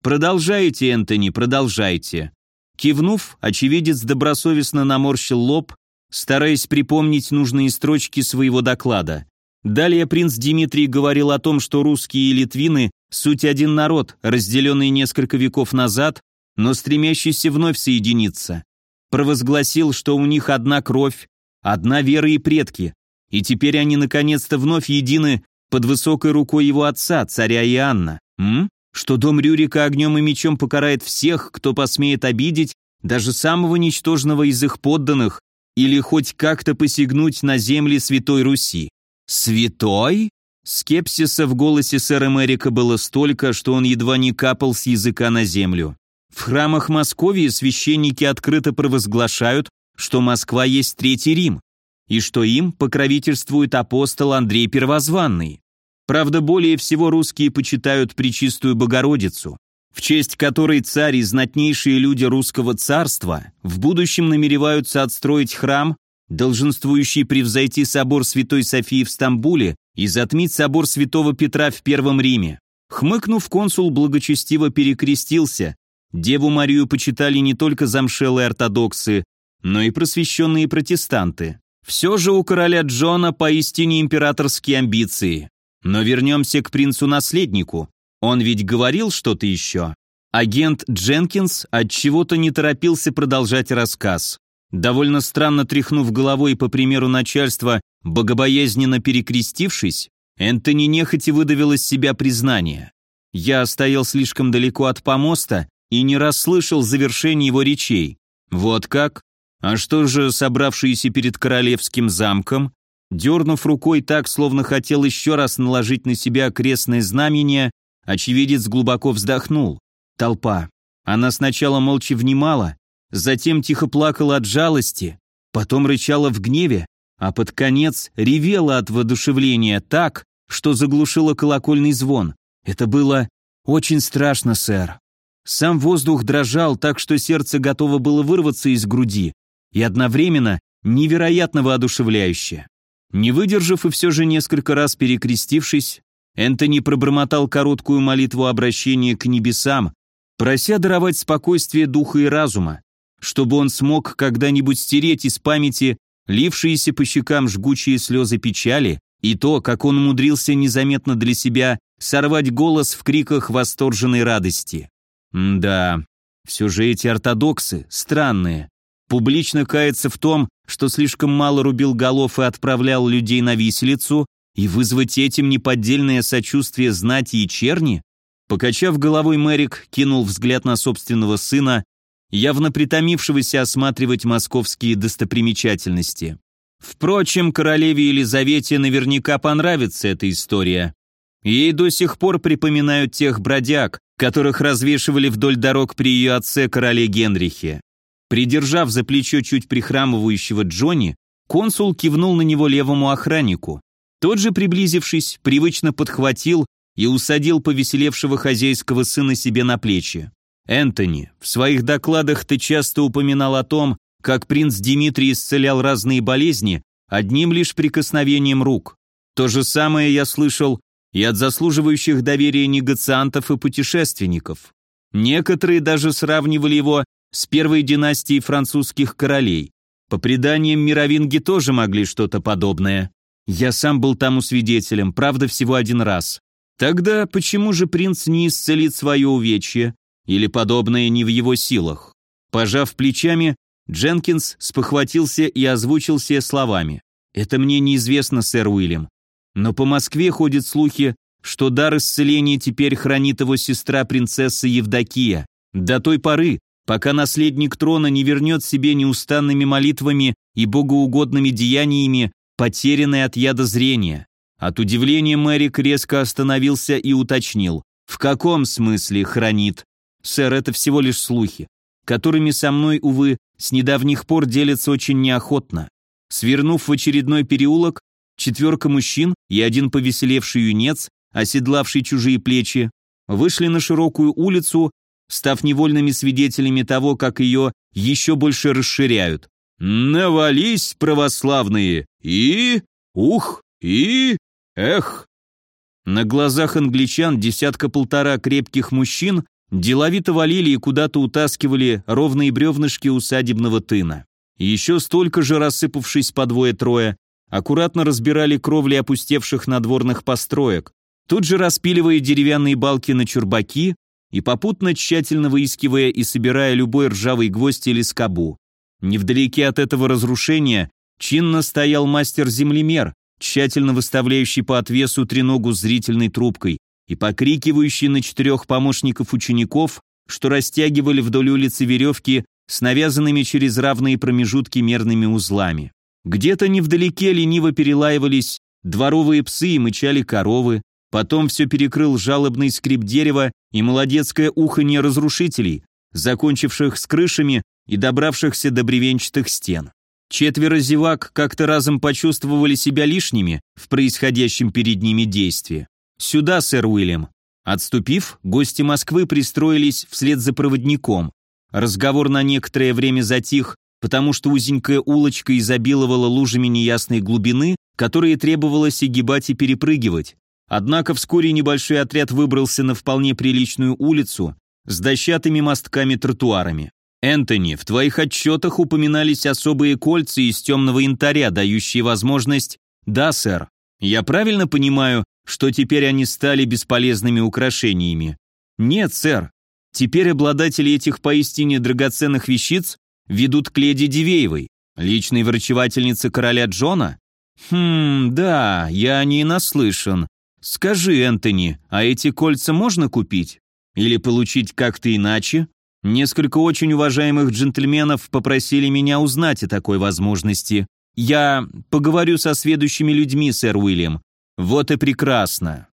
продолжайте, Энтони, продолжайте. Кивнув, очевидец добросовестно наморщил лоб, стараясь припомнить нужные строчки своего доклада. Далее принц Дмитрий говорил о том, что русские и литвины – суть один народ, разделенный несколько веков назад, но стремящийся вновь соединиться. Провозгласил, что у них одна кровь, одна вера и предки, и теперь они наконец-то вновь едины под высокой рукой его отца, царя Иоанна. М? Что дом Рюрика огнем и мечом покарает всех, кто посмеет обидеть даже самого ничтожного из их подданных или хоть как-то посягнуть на земли Святой Руси. «Святой?» Скепсиса в голосе сэра Мэрика было столько, что он едва не капал с языка на землю. В храмах Московии священники открыто провозглашают, что Москва есть Третий Рим, и что им покровительствует апостол Андрей Первозванный. Правда, более всего русские почитают Пречистую Богородицу, в честь которой царь и знатнейшие люди русского царства в будущем намереваются отстроить храм долженствующий превзойти собор Святой Софии в Стамбуле и затмить собор Святого Петра в Первом Риме. Хмыкнув, консул благочестиво перекрестился. Деву Марию почитали не только замшелые ортодоксы, но и просвещенные протестанты. Все же у короля Джона поистине императорские амбиции. Но вернемся к принцу-наследнику. Он ведь говорил что-то еще. Агент Дженкинс от чего то не торопился продолжать рассказ. Довольно странно тряхнув головой по примеру начальства, богобоязненно перекрестившись, Энтони нехотя выдавил из себя признание. Я стоял слишком далеко от помоста и не расслышал завершения его речей. Вот как? А что же собравшиеся перед королевским замком? Дернув рукой так, словно хотел еще раз наложить на себя крестное знамение, очевидец глубоко вздохнул. Толпа. Она сначала молча внимала, затем тихо плакала от жалости, потом рычала в гневе, а под конец ревела от воодушевления так, что заглушила колокольный звон. Это было очень страшно, сэр. Сам воздух дрожал так, что сердце готово было вырваться из груди, и одновременно невероятно воодушевляюще. Не выдержав и все же несколько раз перекрестившись, Энтони пробормотал короткую молитву обращения к небесам, прося даровать спокойствие духа и разума, чтобы он смог когда-нибудь стереть из памяти лившиеся по щекам жгучие слезы печали и то, как он умудрился незаметно для себя сорвать голос в криках восторженной радости. М да, все же эти ортодоксы странные. Публично кается в том, что слишком мало рубил голов и отправлял людей на виселицу, и вызвать этим неподдельное сочувствие знати и черни? Покачав головой, Мэрик кинул взгляд на собственного сына явно притомившегося осматривать московские достопримечательности. Впрочем, королеве Елизавете наверняка понравится эта история. Ей до сих пор припоминают тех бродяг, которых развешивали вдоль дорог при ее отце короле Генрихе. Придержав за плечо чуть прихрамывающего Джонни, консул кивнул на него левому охраннику. Тот же, приблизившись, привычно подхватил и усадил повеселевшего хозяйского сына себе на плечи. Энтони, в своих докладах ты часто упоминал о том, как принц Дмитрий исцелял разные болезни одним лишь прикосновением рук. То же самое я слышал и от заслуживающих доверия негациантов и путешественников. Некоторые даже сравнивали его с первой династией французских королей. По преданиям, мировинги тоже могли что-то подобное. Я сам был тому свидетелем, правда, всего один раз. Тогда почему же принц не исцелит свое увечье? или подобное не в его силах. Пожав плечами, Дженкинс спохватился и озвучил все словами. «Это мне неизвестно, сэр Уильям. Но по Москве ходят слухи, что дар исцеления теперь хранит его сестра принцесса Евдокия. До той поры, пока наследник трона не вернет себе неустанными молитвами и богоугодными деяниями потерянное от яда зрения». От удивления Мэрик резко остановился и уточнил. «В каком смысле хранит?» «Сэр, это всего лишь слухи, которыми со мной, увы, с недавних пор делятся очень неохотно. Свернув в очередной переулок, четверка мужчин и один повеселевший юнец, оседлавший чужие плечи, вышли на широкую улицу, став невольными свидетелями того, как ее еще больше расширяют. «Навались, православные! И... ух! И... эх!» На глазах англичан десятка-полтора крепких мужчин деловито валили и куда-то утаскивали ровные бревнышки усадебного тына. Еще столько же, рассыпавшись по двое-трое, аккуратно разбирали кровли опустевших надворных построек, тут же распиливая деревянные балки на чурбаки и попутно тщательно выискивая и собирая любой ржавый гвоздь или скобу. Невдалеке от этого разрушения чинно стоял мастер-землемер, тщательно выставляющий по отвесу треногу зрительной трубкой и покрикивающий на четырех помощников учеников, что растягивали вдоль улицы веревки с навязанными через равные промежутки мерными узлами. Где-то невдалеке лениво перелаивались дворовые псы и мычали коровы, потом все перекрыл жалобный скрип дерева и молодецкое уханье разрушителей, закончивших с крышами и добравшихся до бревенчатых стен. Четверо зевак как-то разом почувствовали себя лишними в происходящем перед ними действии. «Сюда, сэр Уильям». Отступив, гости Москвы пристроились вслед за проводником. Разговор на некоторое время затих, потому что узенькая улочка изобиловала лужами неясной глубины, которые требовалось огибать и перепрыгивать. Однако вскоре небольшой отряд выбрался на вполне приличную улицу с дощатыми мостками-тротуарами. «Энтони, в твоих отчетах упоминались особые кольца из темного янтаря, дающие возможность...» «Да, сэр. Я правильно понимаю, что теперь они стали бесполезными украшениями?» «Нет, сэр. Теперь обладатели этих поистине драгоценных вещиц ведут к леди Дивеевой, личной врачевательнице короля Джона?» «Хм, да, я о ней наслышан. Скажи, Энтони, а эти кольца можно купить? Или получить как-то иначе?» Несколько очень уважаемых джентльменов попросили меня узнать о такой возможности. Я поговорю со следующими людьми, сэр Уильям. Вот и прекрасно.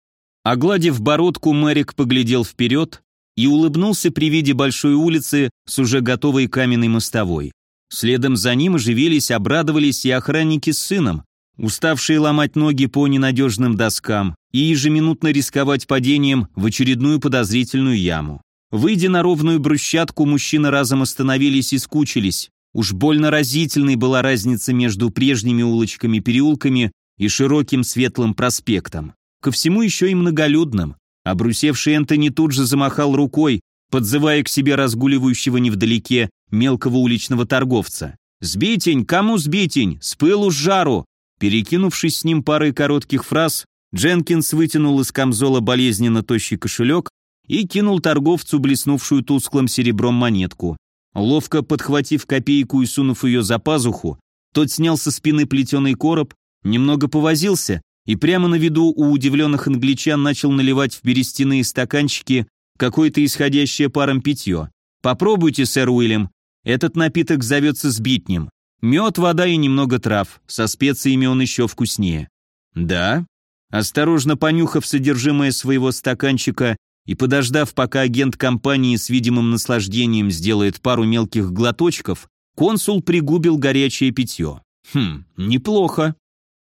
Огладив бородку, Мэрик поглядел вперед и улыбнулся при виде большой улицы с уже готовой каменной мостовой. Следом за ним оживились, обрадовались и охранники с сыном, уставшие ломать ноги по ненадежным доскам и ежеминутно рисковать падением в очередную подозрительную яму. Выйдя на ровную брусчатку, мужчины разом остановились и скучились. Уж больно разительной была разница между прежними улочками-переулками и широким светлым проспектом. Ко всему еще и многолюдным. Обрусевший Энтони тут же замахал рукой, подзывая к себе разгуливающего невдалеке мелкого уличного торговца. «Сбитень! Кому сбитень? С пылу с жару!» Перекинувшись с ним парой коротких фраз, Дженкинс вытянул из камзола болезненно тощий кошелек и кинул торговцу блеснувшую тусклым серебром монетку. Ловко подхватив копейку и сунув ее за пазуху, тот снял со спины плетеный короб, немного повозился и прямо на виду у удивленных англичан начал наливать в берестяные стаканчики какое-то исходящее паром питье. «Попробуйте, сэр Уильям. Этот напиток зовется сбитнем. Мед, вода и немного трав. Со специями он еще вкуснее». «Да?» Осторожно понюхав содержимое своего стаканчика, и подождав, пока агент компании с видимым наслаждением сделает пару мелких глоточков, консул пригубил горячее питье. Хм, неплохо.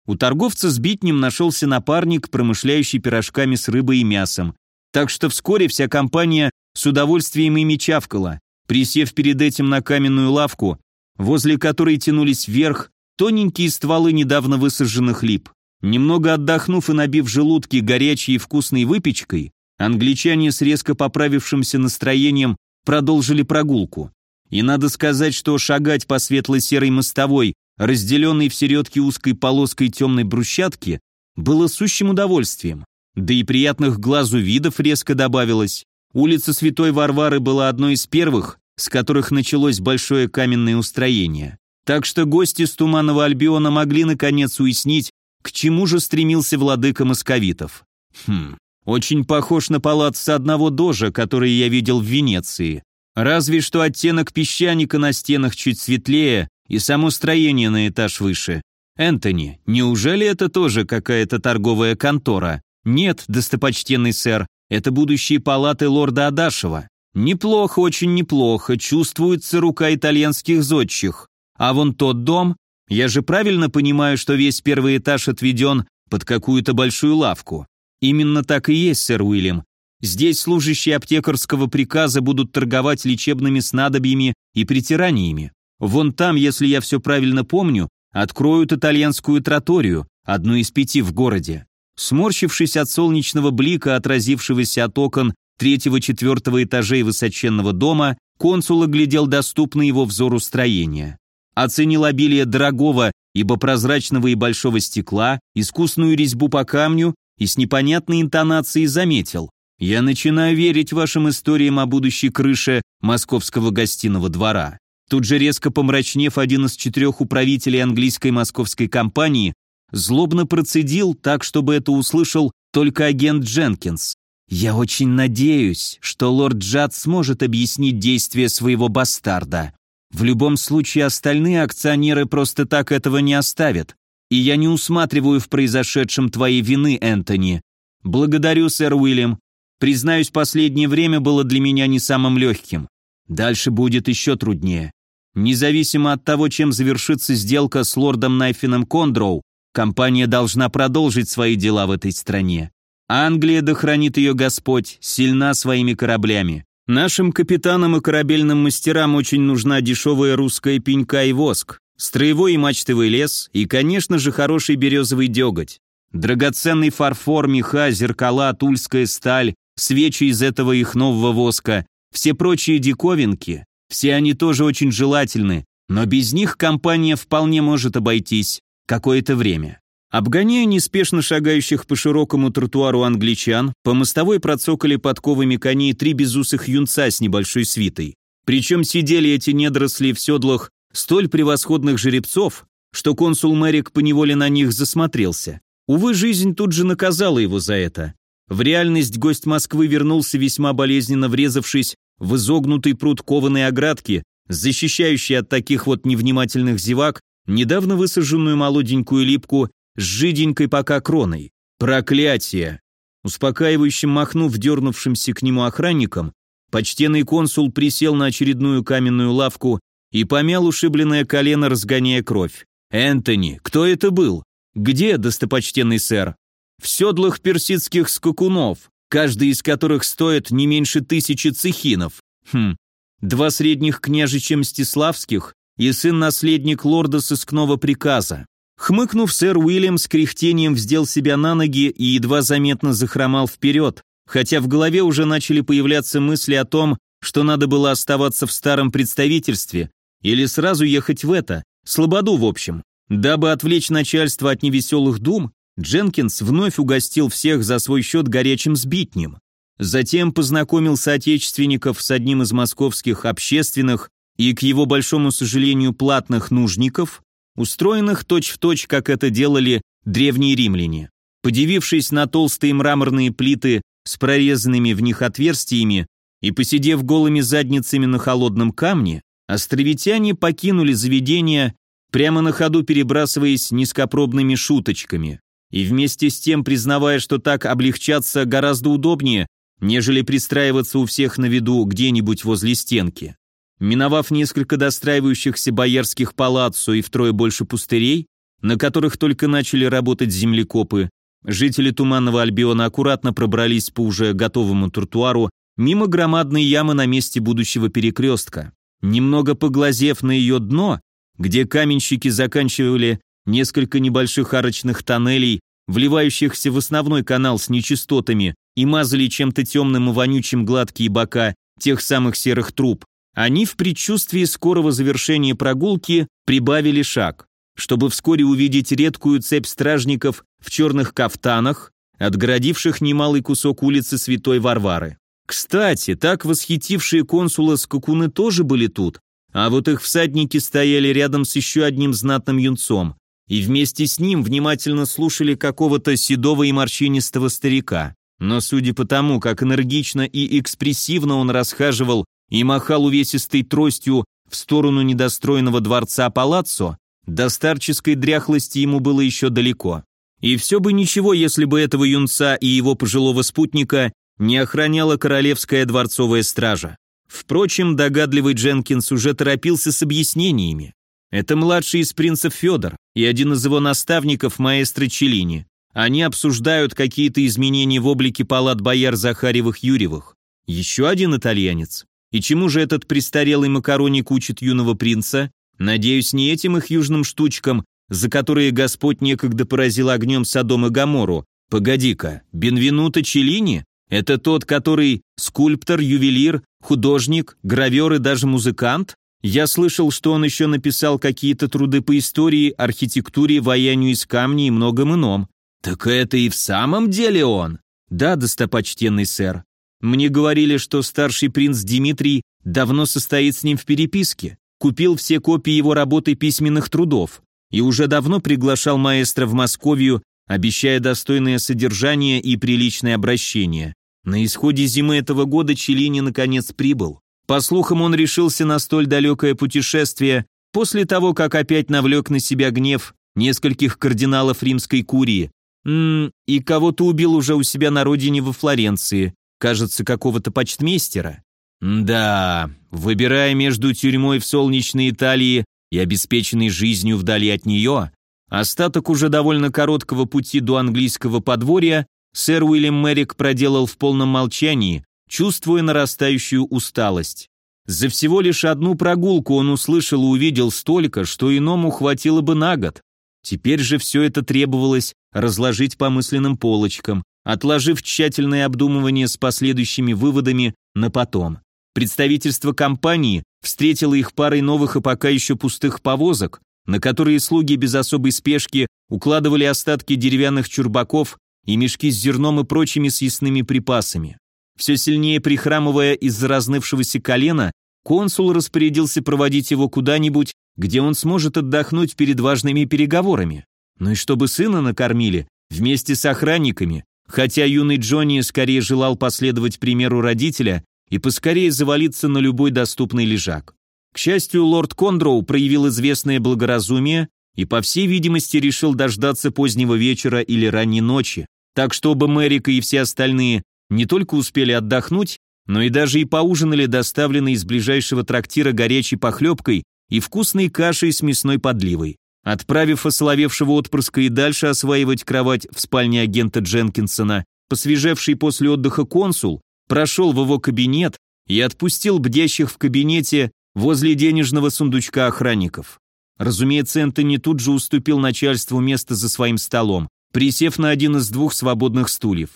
У торговца с битнем нашелся напарник, промышляющий пирожками с рыбой и мясом, так что вскоре вся компания с удовольствием ими чавкала, присев перед этим на каменную лавку, возле которой тянулись вверх тоненькие стволы недавно высаженных лип. Немного отдохнув и набив желудки горячей и вкусной выпечкой, Англичане с резко поправившимся настроением продолжили прогулку. И надо сказать, что шагать по светло-серой мостовой, разделенной в середке узкой полоской темной брусчатки, было сущим удовольствием. Да и приятных глазу видов резко добавилось. Улица Святой Варвары была одной из первых, с которых началось большое каменное устроение. Так что гости с Туманного Альбиона могли наконец уяснить, к чему же стремился владыка московитов. Хм, очень похож на палац одного дожа, который я видел в Венеции. Разве что оттенок песчаника на стенах чуть светлее и само строение на этаж выше. Энтони, неужели это тоже какая-то торговая контора? Нет, достопочтенный сэр, это будущие палаты лорда Адашева. Неплохо, очень неплохо, чувствуется рука итальянских зодчих. А вон тот дом, я же правильно понимаю, что весь первый этаж отведен под какую-то большую лавку. Именно так и есть, сэр Уильям. Здесь служащие аптекарского приказа будут торговать лечебными снадобьями и притираниями. Вон там, если я все правильно помню, откроют итальянскую троторию, одну из пяти в городе. Сморщившись от солнечного блика, отразившегося от окон третьего-четвертого этажей высоченного дома, консул оглядел доступное его взору строение. Оценил обилие дорогого, ибо прозрачного и большого стекла, искусную резьбу по камню и с непонятной интонацией заметил. «Я начинаю верить вашим историям о будущей крыше московского гостиного двора». Тут же резко помрачнев один из четырех управителей английской московской компании, злобно процедил так, чтобы это услышал только агент Дженкинс. «Я очень надеюсь, что лорд Джад сможет объяснить действия своего бастарда. В любом случае остальные акционеры просто так этого не оставят, и я не усматриваю в произошедшем твоей вины, Энтони. Благодарю, сэр Уильям. Признаюсь, последнее время было для меня не самым легким. Дальше будет еще труднее. Независимо от того, чем завершится сделка с лордом Найфином Кондроу, компания должна продолжить свои дела в этой стране. Англия, да хранит ее Господь, сильна своими кораблями. Нашим капитанам и корабельным мастерам очень нужна дешевая русская пенька и воск, строевой и мачтовый лес и, конечно же, хороший березовый деготь. Драгоценный фарфор, меха, зеркала, тульская сталь, свечи из этого их нового воска, все прочие диковинки, все они тоже очень желательны, но без них компания вполне может обойтись какое-то время. Обгоняя неспешно шагающих по широкому тротуару англичан, по мостовой процокали подковами коней три безусых юнца с небольшой свитой. Причем сидели эти недоросли в седлах столь превосходных жеребцов, что консул Мэрик поневоле на них засмотрелся. Увы, жизнь тут же наказала его за это. В реальность гость Москвы вернулся весьма болезненно врезавшись в изогнутый пруд кованой оградки, защищающий от таких вот невнимательных зевак недавно высаженную молоденькую липку с жиденькой пока кроной. Проклятие! Успокаивающим махнув дернувшимся к нему охранником, почтенный консул присел на очередную каменную лавку и помял ушибленное колено, разгоняя кровь. «Энтони, кто это был? Где, достопочтенный сэр?» «В седлах персидских скакунов, каждый из которых стоит не меньше тысячи цехинов. Хм, два средних княжича Мстиславских и сын-наследник лорда сыскного приказа. Хмыкнув, сэр Уильям с кряхтением вздел себя на ноги и едва заметно захромал вперед, хотя в голове уже начали появляться мысли о том, что надо было оставаться в старом представительстве или сразу ехать в это, слободу в общем. Дабы отвлечь начальство от невеселых дум, Дженкинс вновь угостил всех за свой счет горячим сбитнем. Затем познакомил соотечественников с одним из московских общественных и, к его большому сожалению, платных нужников, устроенных точь-в-точь, как это делали древние римляне. Подивившись на толстые мраморные плиты с прорезанными в них отверстиями и посидев голыми задницами на холодном камне, островитяне покинули заведение, прямо на ходу перебрасываясь низкопробными шуточками, и вместе с тем признавая, что так облегчаться гораздо удобнее, нежели пристраиваться у всех на виду где-нибудь возле стенки. Миновав несколько достраивающихся боярских палаццо и втрое больше пустырей, на которых только начали работать землекопы, жители Туманного Альбиона аккуратно пробрались по уже готовому тротуару мимо громадной ямы на месте будущего перекрестка. Немного поглазев на ее дно, где каменщики заканчивали несколько небольших арочных тоннелей, вливающихся в основной канал с нечистотами, и мазали чем-то темным и вонючим гладкие бока тех самых серых труб, они в предчувствии скорого завершения прогулки прибавили шаг, чтобы вскоре увидеть редкую цепь стражников в черных кафтанах, отгородивших немалый кусок улицы Святой Варвары. Кстати, так восхитившие консула скакуны тоже были тут, а вот их всадники стояли рядом с еще одним знатным юнцом, и вместе с ним внимательно слушали какого-то седого и морщинистого старика. Но судя по тому, как энергично и экспрессивно он расхаживал и махал увесистой тростью в сторону недостроенного дворца Палаццо, до старческой дряхлости ему было еще далеко. И все бы ничего, если бы этого юнца и его пожилого спутника не охраняла королевская дворцовая стража. Впрочем, догадливый Дженкинс уже торопился с объяснениями. Это младший из принцев Федор и один из его наставников, маэстро Челини. Они обсуждают какие-то изменения в облике палат бояр Захаревых-Юрьевых. Еще один итальянец. И чему же этот престарелый макароник учит юного принца? Надеюсь, не этим их южным штучкам, за которые Господь некогда поразил огнем Содом и Гамору. Погоди-ка, Бенвенуто Челини? Это тот, который скульптор, ювелир, художник, гравер и даже музыкант? Я слышал, что он еще написал какие-то труды по истории, архитектуре, ваянию из камня и многом ином. Так это и в самом деле он? Да, достопочтенный сэр. Мне говорили, что старший принц Дмитрий давно состоит с ним в переписке, купил все копии его работы письменных трудов и уже давно приглашал маэстро в Московию, обещая достойное содержание и приличное обращение. На исходе зимы этого года Челини наконец прибыл. По слухам, он решился на столь далекое путешествие после того, как опять навлек на себя гнев нескольких кардиналов римской курии. Ммм, и кого-то убил уже у себя на родине во Флоренции кажется, какого-то почтмейстера. Да, выбирая между тюрьмой в солнечной Италии и обеспеченной жизнью вдали от нее, остаток уже довольно короткого пути до английского подворья сэр Уильям Мерик проделал в полном молчании, чувствуя нарастающую усталость. За всего лишь одну прогулку он услышал и увидел столько, что иному хватило бы на год. Теперь же все это требовалось разложить по мысленным полочкам, отложив тщательное обдумывание с последующими выводами на потом. Представительство компании встретило их парой новых и пока еще пустых повозок, на которые слуги без особой спешки укладывали остатки деревянных чурбаков и мешки с зерном и прочими съестными припасами. Все сильнее прихрамывая из-за разнывшегося колена, консул распорядился проводить его куда-нибудь, где он сможет отдохнуть перед важными переговорами. Ну и чтобы сына накормили, вместе с охранниками, Хотя юный Джонни скорее желал последовать примеру родителя и поскорее завалиться на любой доступный лежак. К счастью, лорд Кондроу проявил известное благоразумие и, по всей видимости, решил дождаться позднего вечера или ранней ночи, так чтобы Мэрика и все остальные не только успели отдохнуть, но и даже и поужинали доставленной из ближайшего трактира горячей похлебкой и вкусной кашей с мясной подливой. Отправив ословевшего отпрыска и дальше осваивать кровать в спальне агента Дженкинсона, посвежевший после отдыха консул прошел в его кабинет и отпустил бдящих в кабинете возле денежного сундучка охранников. Разумеется, Энтони тут же уступил начальству место за своим столом, присев на один из двух свободных стульев.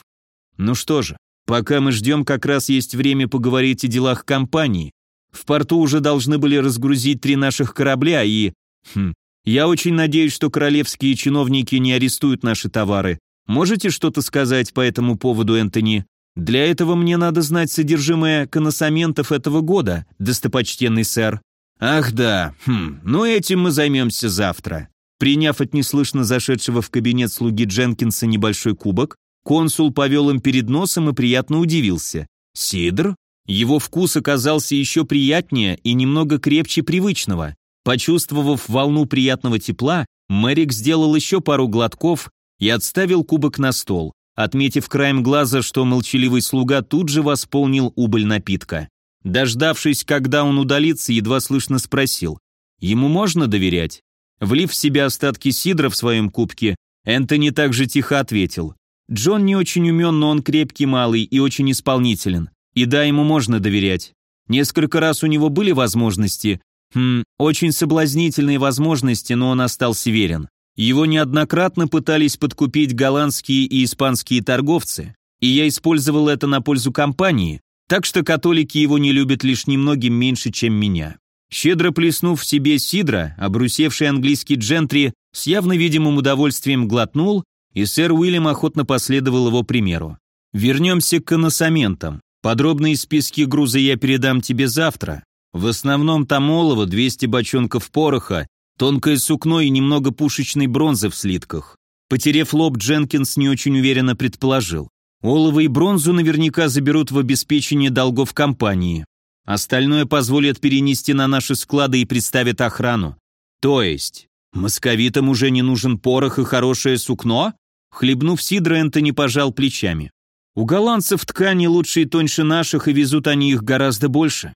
Ну что же, пока мы ждем, как раз есть время поговорить о делах компании. В порту уже должны были разгрузить три наших корабля и... Хм, я очень надеюсь, что королевские чиновники не арестуют наши товары. Можете что-то сказать по этому поводу, Энтони? Для этого мне надо знать содержимое коносаментов этого года, достопочтенный сэр. Ах да, хм, ну этим мы займемся завтра. Приняв от неслышно зашедшего в кабинет слуги Дженкинса небольшой кубок, консул повел им перед носом и приятно удивился. Сидр? Его вкус оказался еще приятнее и немного крепче привычного. Почувствовав волну приятного тепла, Мэрик сделал еще пару глотков и отставил кубок на стол, отметив краем глаза, что молчаливый слуга тут же восполнил убыль напитка. Дождавшись, когда он удалится, едва слышно спросил, «Ему можно доверять?» Влив в себя остатки сидра в своем кубке, Энтони также тихо ответил, «Джон не очень умен, но он крепкий малый и очень исполнителен. И да, ему можно доверять. Несколько раз у него были возможности, Хм, очень соблазнительные возможности, но он остался верен. Его неоднократно пытались подкупить голландские и испанские торговцы, и я использовал это на пользу компании, так что католики его не любят лишь немногим меньше, чем меня. Щедро плеснув в себе сидра, обрусевший английский джентри с явно видимым удовольствием глотнул, и сэр Уильям охотно последовал его примеру. Вернемся к коносаментам. Подробные списки груза я передам тебе завтра, в основном там олово, 200 бочонков пороха, тонкое сукно и немного пушечной бронзы в слитках. Потерев лоб, Дженкинс не очень уверенно предположил. Олово и бронзу наверняка заберут в обеспечение долгов компании. Остальное позволят перенести на наши склады и представят охрану. То есть, московитам уже не нужен порох и хорошее сукно? Хлебнув сидра, Энтони пожал плечами. У голландцев ткани лучше и тоньше наших, и везут они их гораздо больше.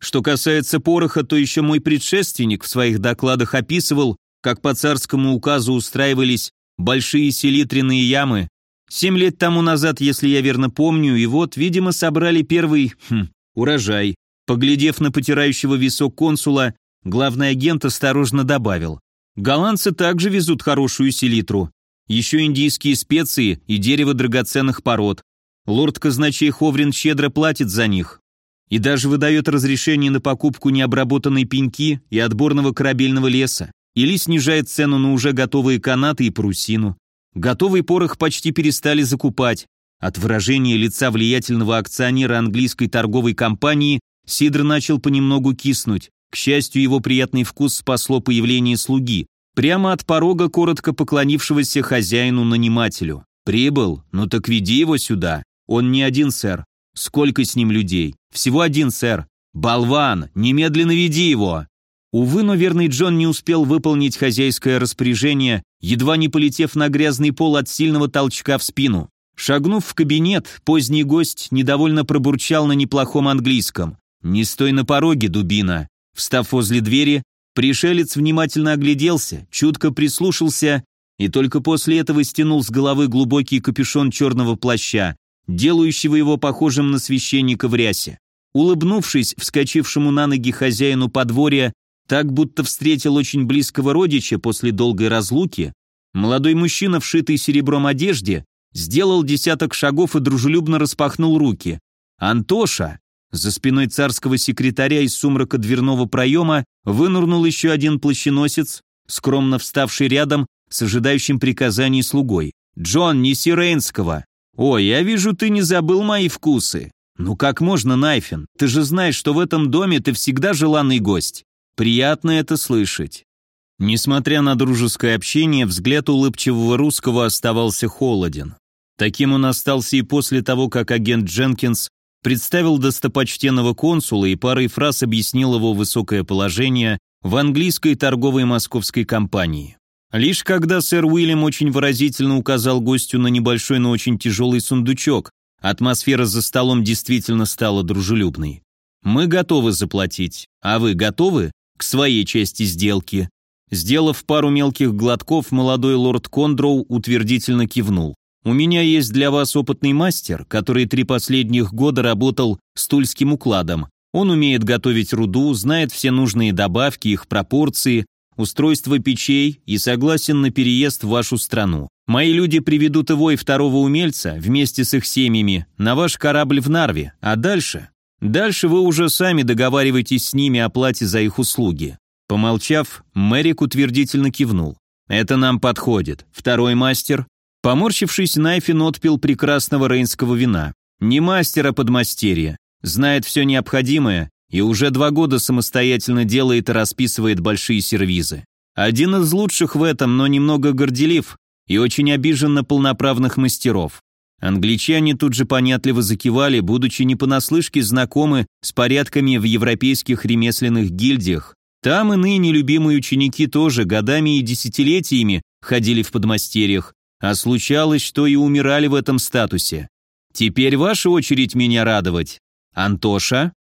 Что касается пороха, то еще мой предшественник в своих докладах описывал, как по царскому указу устраивались большие селитренные ямы. Семь лет тому назад, если я верно помню, и вот, видимо, собрали первый хм, урожай. Поглядев на потирающего висок консула, главный агент осторожно добавил. Голландцы также везут хорошую селитру. Еще индийские специи и дерево драгоценных пород. Лорд-казначей Ховрин щедро платит за них. И даже выдает разрешение на покупку необработанной пеньки и отборного корабельного леса. Или снижает цену на уже готовые канаты и парусину. Готовый порох почти перестали закупать. От выражения лица влиятельного акционера английской торговой компании Сидр начал понемногу киснуть. К счастью, его приятный вкус спасло появление слуги, прямо от порога коротко поклонившегося хозяину-нанимателю. «Прибыл? Ну так веди его сюда. Он не один, сэр. Сколько с ним людей? Всего один, сэр. Болван, немедленно веди его!» Увы, но верный Джон не успел выполнить хозяйское распоряжение, едва не полетев на грязный пол от сильного толчка в спину. Шагнув в кабинет, поздний гость недовольно пробурчал на неплохом английском. «Не стой на пороге, дубина!» Встав возле двери, пришелец внимательно огляделся, чутко прислушался и только после этого стянул с головы глубокий капюшон черного плаща, делающего его похожим на священника в рясе. Улыбнувшись вскочившему на ноги хозяину подворья, так будто встретил очень близкого родича после долгой разлуки, молодой мужчина, вшитый серебром одежде, сделал десяток шагов и дружелюбно распахнул руки. «Антоша!» За спиной царского секретаря из сумрака дверного проема вынырнул еще один плащеносец, скромно вставший рядом с ожидающим приказаний слугой. «Джон, неси Рейнского!» «Ой, я вижу, ты не забыл мои вкусы!» «Ну как можно, Найфин? Ты же знаешь, что в этом доме ты всегда желанный гость!» Приятно это слышать. Несмотря на дружеское общение, взгляд улыбчивого русского оставался холоден. Таким он остался и после того, как агент Дженкинс представил достопочтенного консула и парой фраз объяснил его высокое положение в английской торговой московской компании. Лишь когда сэр Уильям очень выразительно указал гостю на небольшой, но очень тяжелый сундучок, атмосфера за столом действительно стала дружелюбной. «Мы готовы заплатить, а вы готовы?» к своей части сделки. Сделав пару мелких глотков, молодой лорд Кондроу утвердительно кивнул. «У меня есть для вас опытный мастер, который три последних года работал с тульским укладом. Он умеет готовить руду, знает все нужные добавки, их пропорции, устройство печей и согласен на переезд в вашу страну. Мои люди приведут его и второго умельца вместе с их семьями на ваш корабль в Нарве, а дальше Дальше вы уже сами договариваетесь с ними о плате за их услуги. Помолчав, Мэрик утвердительно кивнул. Это нам подходит. Второй мастер. Поморщившись, Найфин отпил прекрасного рейнского вина. Не мастера подмастерья. Знает все необходимое и уже два года самостоятельно делает и расписывает большие сервизы. Один из лучших в этом, но немного горделив и очень обижен на полноправных мастеров. Англичане тут же понятливо закивали, будучи не понаслышке знакомы с порядками в европейских ремесленных гильдиях. Там иные нелюбимые ученики тоже годами и десятилетиями ходили в подмастерьях, а случалось, что и умирали в этом статусе. Теперь ваша очередь меня радовать. Антоша?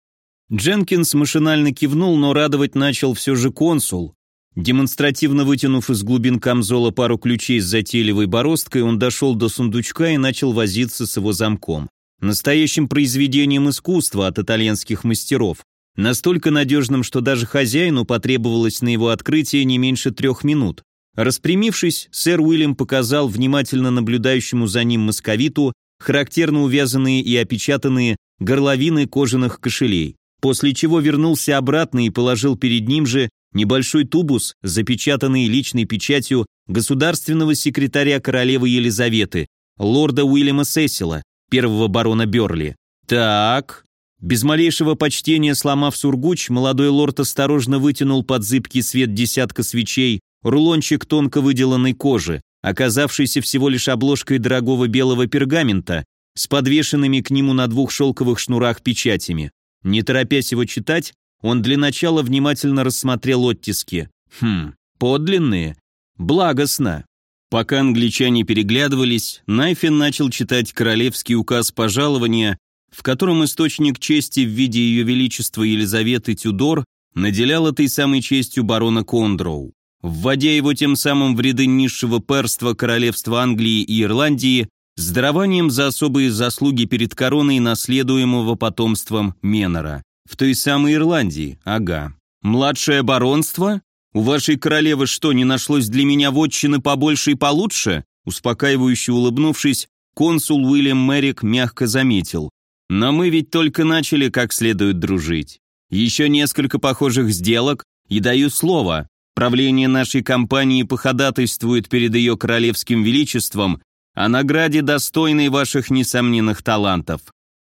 Дженкинс машинально кивнул, но радовать начал все же консул, Демонстративно вытянув из глубин камзола пару ключей с затейливой бороздкой, он дошел до сундучка и начал возиться с его замком. Настоящим произведением искусства от итальянских мастеров. Настолько надежным, что даже хозяину потребовалось на его открытие не меньше трех минут. Распрямившись, сэр Уильям показал внимательно наблюдающему за ним московиту характерно увязанные и опечатанные горловины кожаных кошелей, после чего вернулся обратно и положил перед ним же небольшой тубус, запечатанный личной печатью государственного секретаря королевы Елизаветы, лорда Уильяма Сесила, первого барона Берли. Так... Без малейшего почтения сломав сургуч, молодой лорд осторожно вытянул под зыбкий свет десятка свечей рулончик тонко выделанной кожи, оказавшийся всего лишь обложкой дорогого белого пергамента с подвешенными к нему на двух шелковых шнурах печатями. Не торопясь его читать, он для начала внимательно рассмотрел оттиски. Хм, подлинные. Благостно. Пока англичане переглядывались, Найфин начал читать королевский указ пожалования, в котором источник чести в виде ее величества Елизаветы Тюдор наделял этой самой честью барона Кондроу, вводя его тем самым в ряды низшего перства королевства Англии и Ирландии с дарованием за особые заслуги перед короной наследуемого потомством Менора. В той самой Ирландии, ага. Младшее баронство? У вашей королевы что, не нашлось для меня вотчины побольше и получше? Успокаивающе улыбнувшись, консул Уильям Мерик мягко заметил. Но мы ведь только начали как следует дружить. Еще несколько похожих сделок, и даю слово, правление нашей компании походатайствует перед ее королевским величеством о награде, достойной ваших несомненных талантов.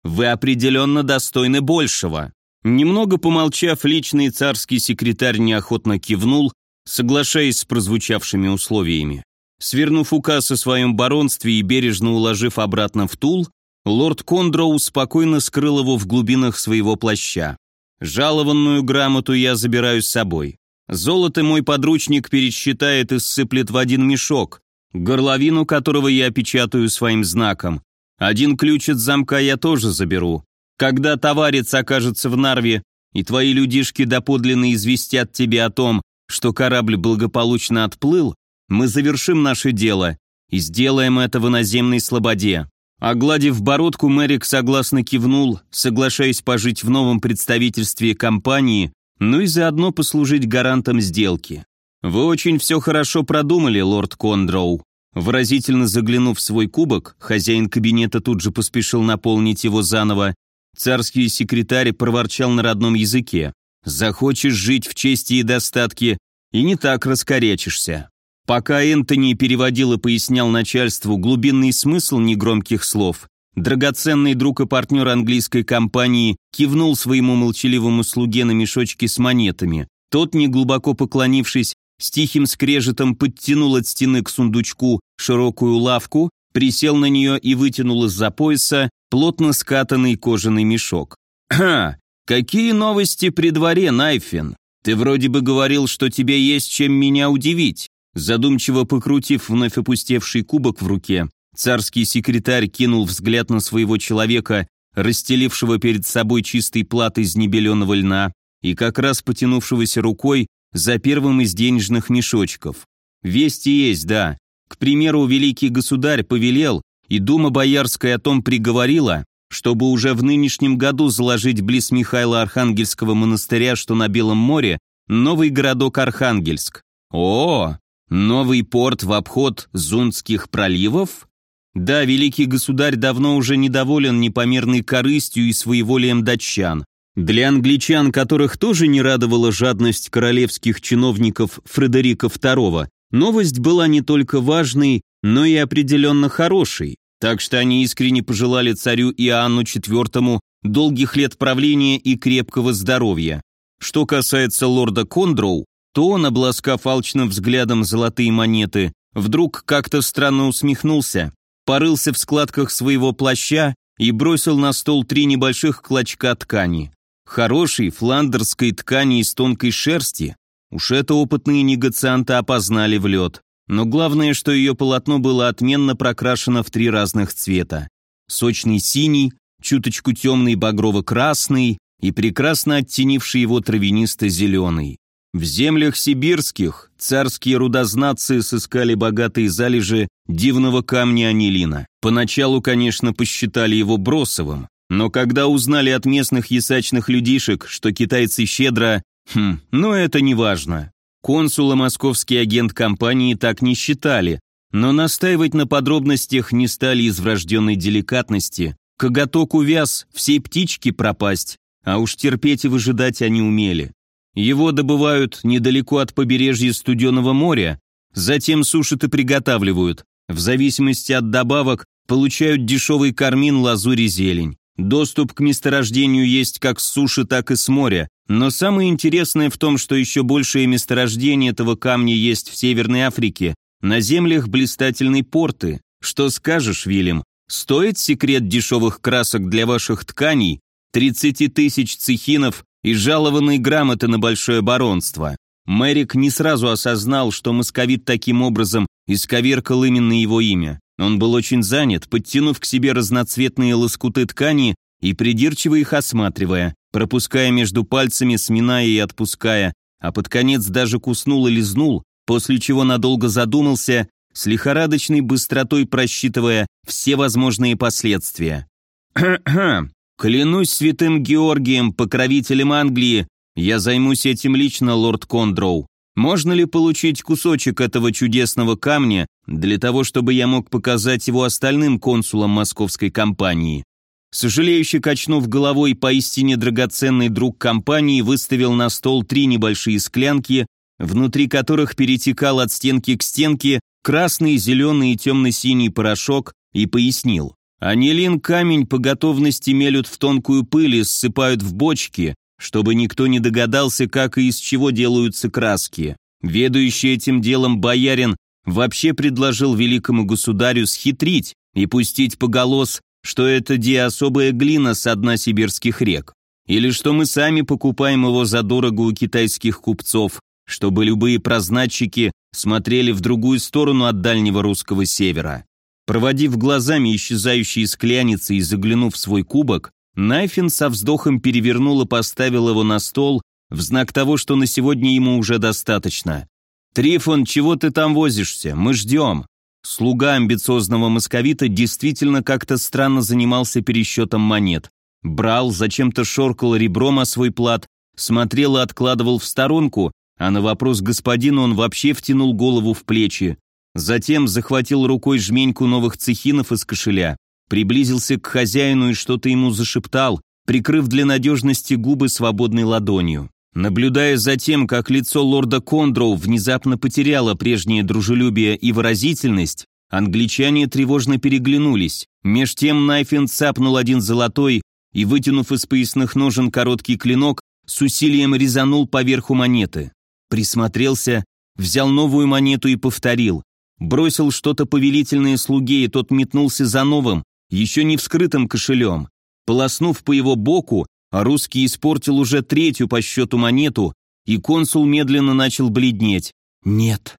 Вы определенно достойны большего. Немного помолчав, личный царский секретарь неохотно кивнул, соглашаясь с прозвучавшими условиями. Свернув указ о своем баронстве и бережно уложив обратно в тул, лорд Кондроу спокойно скрыл его в глубинах своего плаща. Жалованную грамоту я забираю с собой. Золото мой подручник пересчитает и ссыплет в один мешок, горловину которого я опечатаю своим знаком. Один ключ от замка я тоже заберу. Когда товарец окажется в Нарве, и твои людишки доподлинно известят тебе о том, что корабль благополучно отплыл, мы завершим наше дело и сделаем это в иноземной слободе. Огладив бородку, Мэрик согласно кивнул, соглашаясь пожить в новом представительстве компании, ну и заодно послужить гарантом сделки. «Вы очень все хорошо продумали, лорд Кондроу». Выразительно заглянув в свой кубок, хозяин кабинета тут же поспешил наполнить его заново, царский секретарь проворчал на родном языке. «Захочешь жить в чести и достатке, и не так раскорячишься». Пока Энтони переводил и пояснял начальству глубинный смысл негромких слов, драгоценный друг и партнер английской компании кивнул своему молчаливому слуге на мешочке с монетами. Тот, неглубоко поклонившись, с тихим скрежетом подтянул от стены к сундучку широкую лавку, присел на нее и вытянул из-за пояса плотно скатанный кожаный мешок. «Ха! Какие новости при дворе, Найфин? Ты вроде бы говорил, что тебе есть чем меня удивить. Задумчиво покрутив вновь опустевший кубок в руке, царский секретарь кинул взгляд на своего человека, расстелившего перед собой чистый плат из небеленого льна и как раз потянувшегося рукой за первым из денежных мешочков. Вести есть, да. К примеру, великий государь повелел, и Дума Боярская о том приговорила, чтобы уже в нынешнем году заложить близ Михаила Архангельского монастыря, что на Белом море, новый городок Архангельск. О, Новый порт в обход Зунских проливов? Да, великий государь давно уже недоволен непомерной корыстью и своеволием датчан. Для англичан, которых тоже не радовала жадность королевских чиновников Фредерика II, новость была не только важной, но и определенно хорошей. Так что они искренне пожелали царю Иоанну IV долгих лет правления и крепкого здоровья. Что касается лорда Кондроу, то он, обласкав алчным взглядом золотые монеты, вдруг как-то странно усмехнулся, порылся в складках своего плаща и бросил на стол три небольших клочка ткани. Хорошей фландерской ткани из тонкой шерсти. Уж это опытные негацианты опознали в лед. Но главное, что ее полотно было отменно прокрашено в три разных цвета. Сочный синий, чуточку темный багрово-красный и прекрасно оттенивший его травянисто-зеленый. В землях сибирских царские рудознатцы сыскали богатые залежи дивного камня анилина. Поначалу, конечно, посчитали его бросовым, но когда узнали от местных ясачных людишек, что китайцы щедро... Хм, но это не важно. Консул и московский агент компании так не считали, но настаивать на подробностях не стали из врожденной деликатности. Коготок увяз, всей птички пропасть, а уж терпеть и выжидать они умели. Его добывают недалеко от побережья Студенного моря, затем сушат и приготавливают. В зависимости от добавок получают дешевый кармин, лазурь и зелень. Доступ к месторождению есть как с суши, так и с моря. Но самое интересное в том, что еще большее месторождение этого камня есть в Северной Африке, на землях блистательной порты. Что скажешь, Вильям? Стоит секрет дешевых красок для ваших тканей 30 тысяч цехинов и жалованные грамоты на большое баронство. Мэрик не сразу осознал, что московит таким образом исковеркал именно его имя. Он был очень занят, подтянув к себе разноцветные лоскуты ткани и придирчиво их осматривая, пропуская между пальцами, сминая и отпуская, а под конец даже куснул и лизнул, после чего надолго задумался, с лихорадочной быстротой просчитывая все возможные последствия. <coughs> «Клянусь святым Георгием, покровителем Англии, я займусь этим лично, лорд Кондроу. Можно ли получить кусочек этого чудесного камня для того, чтобы я мог показать его остальным консулам московской компании?» Сожалеюще качнув головой, поистине драгоценный друг компании выставил на стол три небольшие склянки, внутри которых перетекал от стенки к стенке красный, зеленый и темно-синий порошок, и пояснил. Анилин камень по готовности мелют в тонкую пыль и ссыпают в бочки, чтобы никто не догадался, как и из чего делаются краски. Ведущий этим делом боярин вообще предложил великому государю схитрить и пустить поголос, что это де особая глина с дна сибирских рек, или что мы сами покупаем его задорого у китайских купцов, чтобы любые прознатчики смотрели в другую сторону от дальнего русского севера. Проводив глазами исчезающие скляницы и заглянув в свой кубок, Найфин со вздохом перевернул и поставил его на стол в знак того, что на сегодня ему уже достаточно. «Трифон, чего ты там возишься? Мы ждем». Слуга амбициозного московита действительно как-то странно занимался пересчетом монет. Брал, зачем-то шоркал ребром о свой плат, смотрел и откладывал в сторонку, а на вопрос господина он вообще втянул голову в плечи. Затем захватил рукой жменьку новых цехинов из кошеля, приблизился к хозяину и что-то ему зашептал, прикрыв для надежности губы свободной ладонью. Наблюдая за тем, как лицо лорда Кондроу внезапно потеряло прежнее дружелюбие и выразительность, англичане тревожно переглянулись. Меж тем Найфин цапнул один золотой и, вытянув из поясных ножен короткий клинок, с усилием резанул по верху монеты. Присмотрелся, взял новую монету и повторил. Бросил что-то повелительное слуге, и тот метнулся за новым, еще не вскрытым кошелем. Полоснув по его боку, а русский испортил уже третью по счету монету, и консул медленно начал бледнеть. «Нет».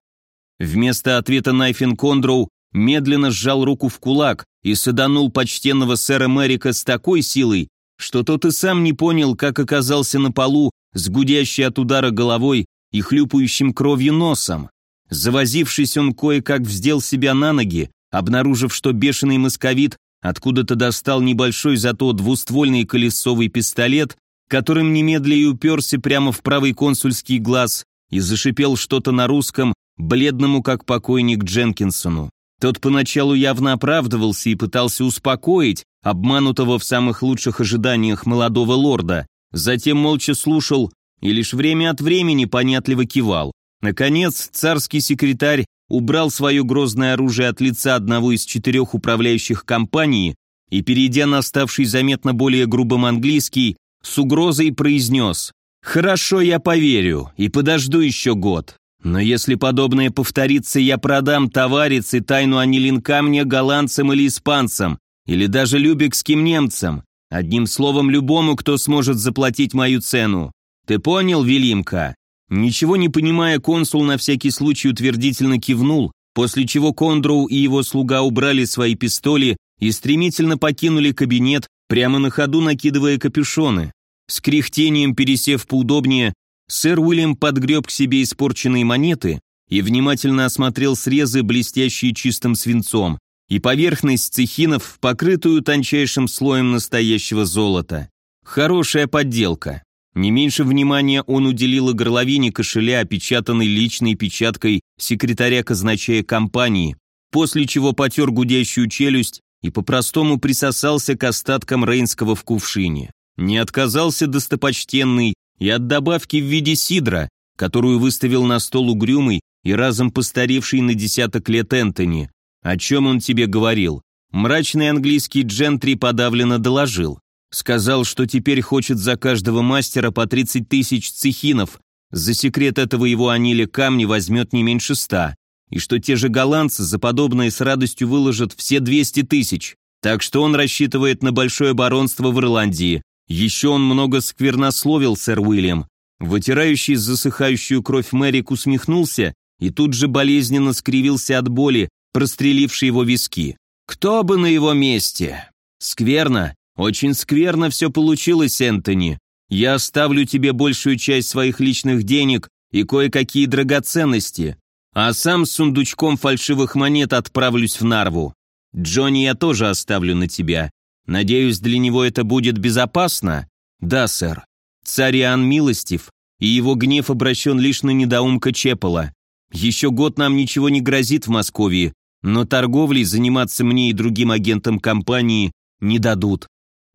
Вместо ответа Найфин Кондроу медленно сжал руку в кулак и саданул почтенного сэра Мэрика с такой силой, что тот и сам не понял, как оказался на полу с гудящей от удара головой и хлюпающим кровью носом. Завозившись, он кое-как вздел себя на ноги, обнаружив, что бешеный московит Откуда-то достал небольшой, зато двуствольный колесовый пистолет, которым немедля и уперся прямо в правый консульский глаз и зашипел что-то на русском, бледному как покойник Дженкинсону. Тот поначалу явно оправдывался и пытался успокоить обманутого в самых лучших ожиданиях молодого лорда, затем молча слушал и лишь время от времени понятливо кивал. Наконец, царский секретарь убрал свое грозное оружие от лица одного из четырех управляющих компаний и, перейдя на ставший заметно более грубым английский, с угрозой произнес «Хорошо, я поверю и подожду еще год. Но если подобное повторится, я продам товарец и тайну анилин камня голландцам или испанцам, или даже любекским немцам, одним словом любому, кто сможет заплатить мою цену. Ты понял, Велимка?» Ничего не понимая, консул на всякий случай утвердительно кивнул, после чего Кондроу и его слуга убрали свои пистоли и стремительно покинули кабинет, прямо на ходу накидывая капюшоны. С кряхтением пересев поудобнее, сэр Уильям подгреб к себе испорченные монеты и внимательно осмотрел срезы, блестящие чистым свинцом, и поверхность цехинов, покрытую тончайшим слоем настоящего золота. Хорошая подделка. Не меньше внимания он уделил и горловине кошеля, опечатанной личной печаткой секретаря казначея компании, после чего потер гудящую челюсть и по-простому присосался к остаткам рейнского в кувшине. Не отказался достопочтенный и от добавки в виде сидра, которую выставил на стол угрюмый и разом постаревший на десяток лет Энтони. О чем он тебе говорил? Мрачный английский джентри подавленно доложил. Сказал, что теперь хочет за каждого мастера по 30 тысяч цехинов, за секрет этого его анили камни возьмет не меньше ста, и что те же голландцы за подобное с радостью выложат все 200 тысяч, так что он рассчитывает на большое баронство в Ирландии. Еще он много сквернословил, сэр Уильям. Вытирающий засыхающую кровь Мэрик усмехнулся и тут же болезненно скривился от боли, прострелившей его виски. «Кто бы на его месте?» «Скверно, очень скверно все получилось, Энтони. Я оставлю тебе большую часть своих личных денег и кое-какие драгоценности, а сам с сундучком фальшивых монет отправлюсь в Нарву. Джонни я тоже оставлю на тебя. Надеюсь, для него это будет безопасно? Да, сэр. Царь Иоанн милостив, и его гнев обращен лишь на недоумка Чепела. Еще год нам ничего не грозит в Москве, но торговлей заниматься мне и другим агентам компании не дадут.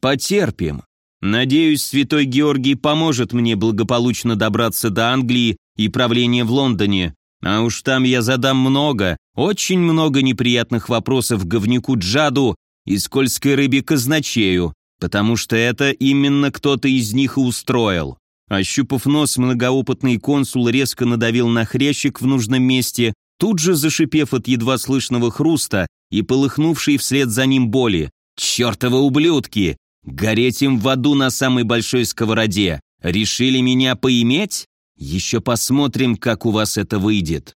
Потерпим. Надеюсь, святой Георгий поможет мне благополучно добраться до Англии и правления в Лондоне, а уж там я задам много, очень много неприятных вопросов говнюку Джаду и скользкой рыбе казначею, потому что это именно кто-то из них и устроил. Ощупав нос, многоопытный консул резко надавил на хрящик в нужном месте, тут же зашипев от едва слышного хруста и полыхнувший вслед за ним боли. «Чертовы ублюдки! Гореть им в аду на самой большой сковороде! Решили меня поиметь? Еще посмотрим, как у вас это выйдет!»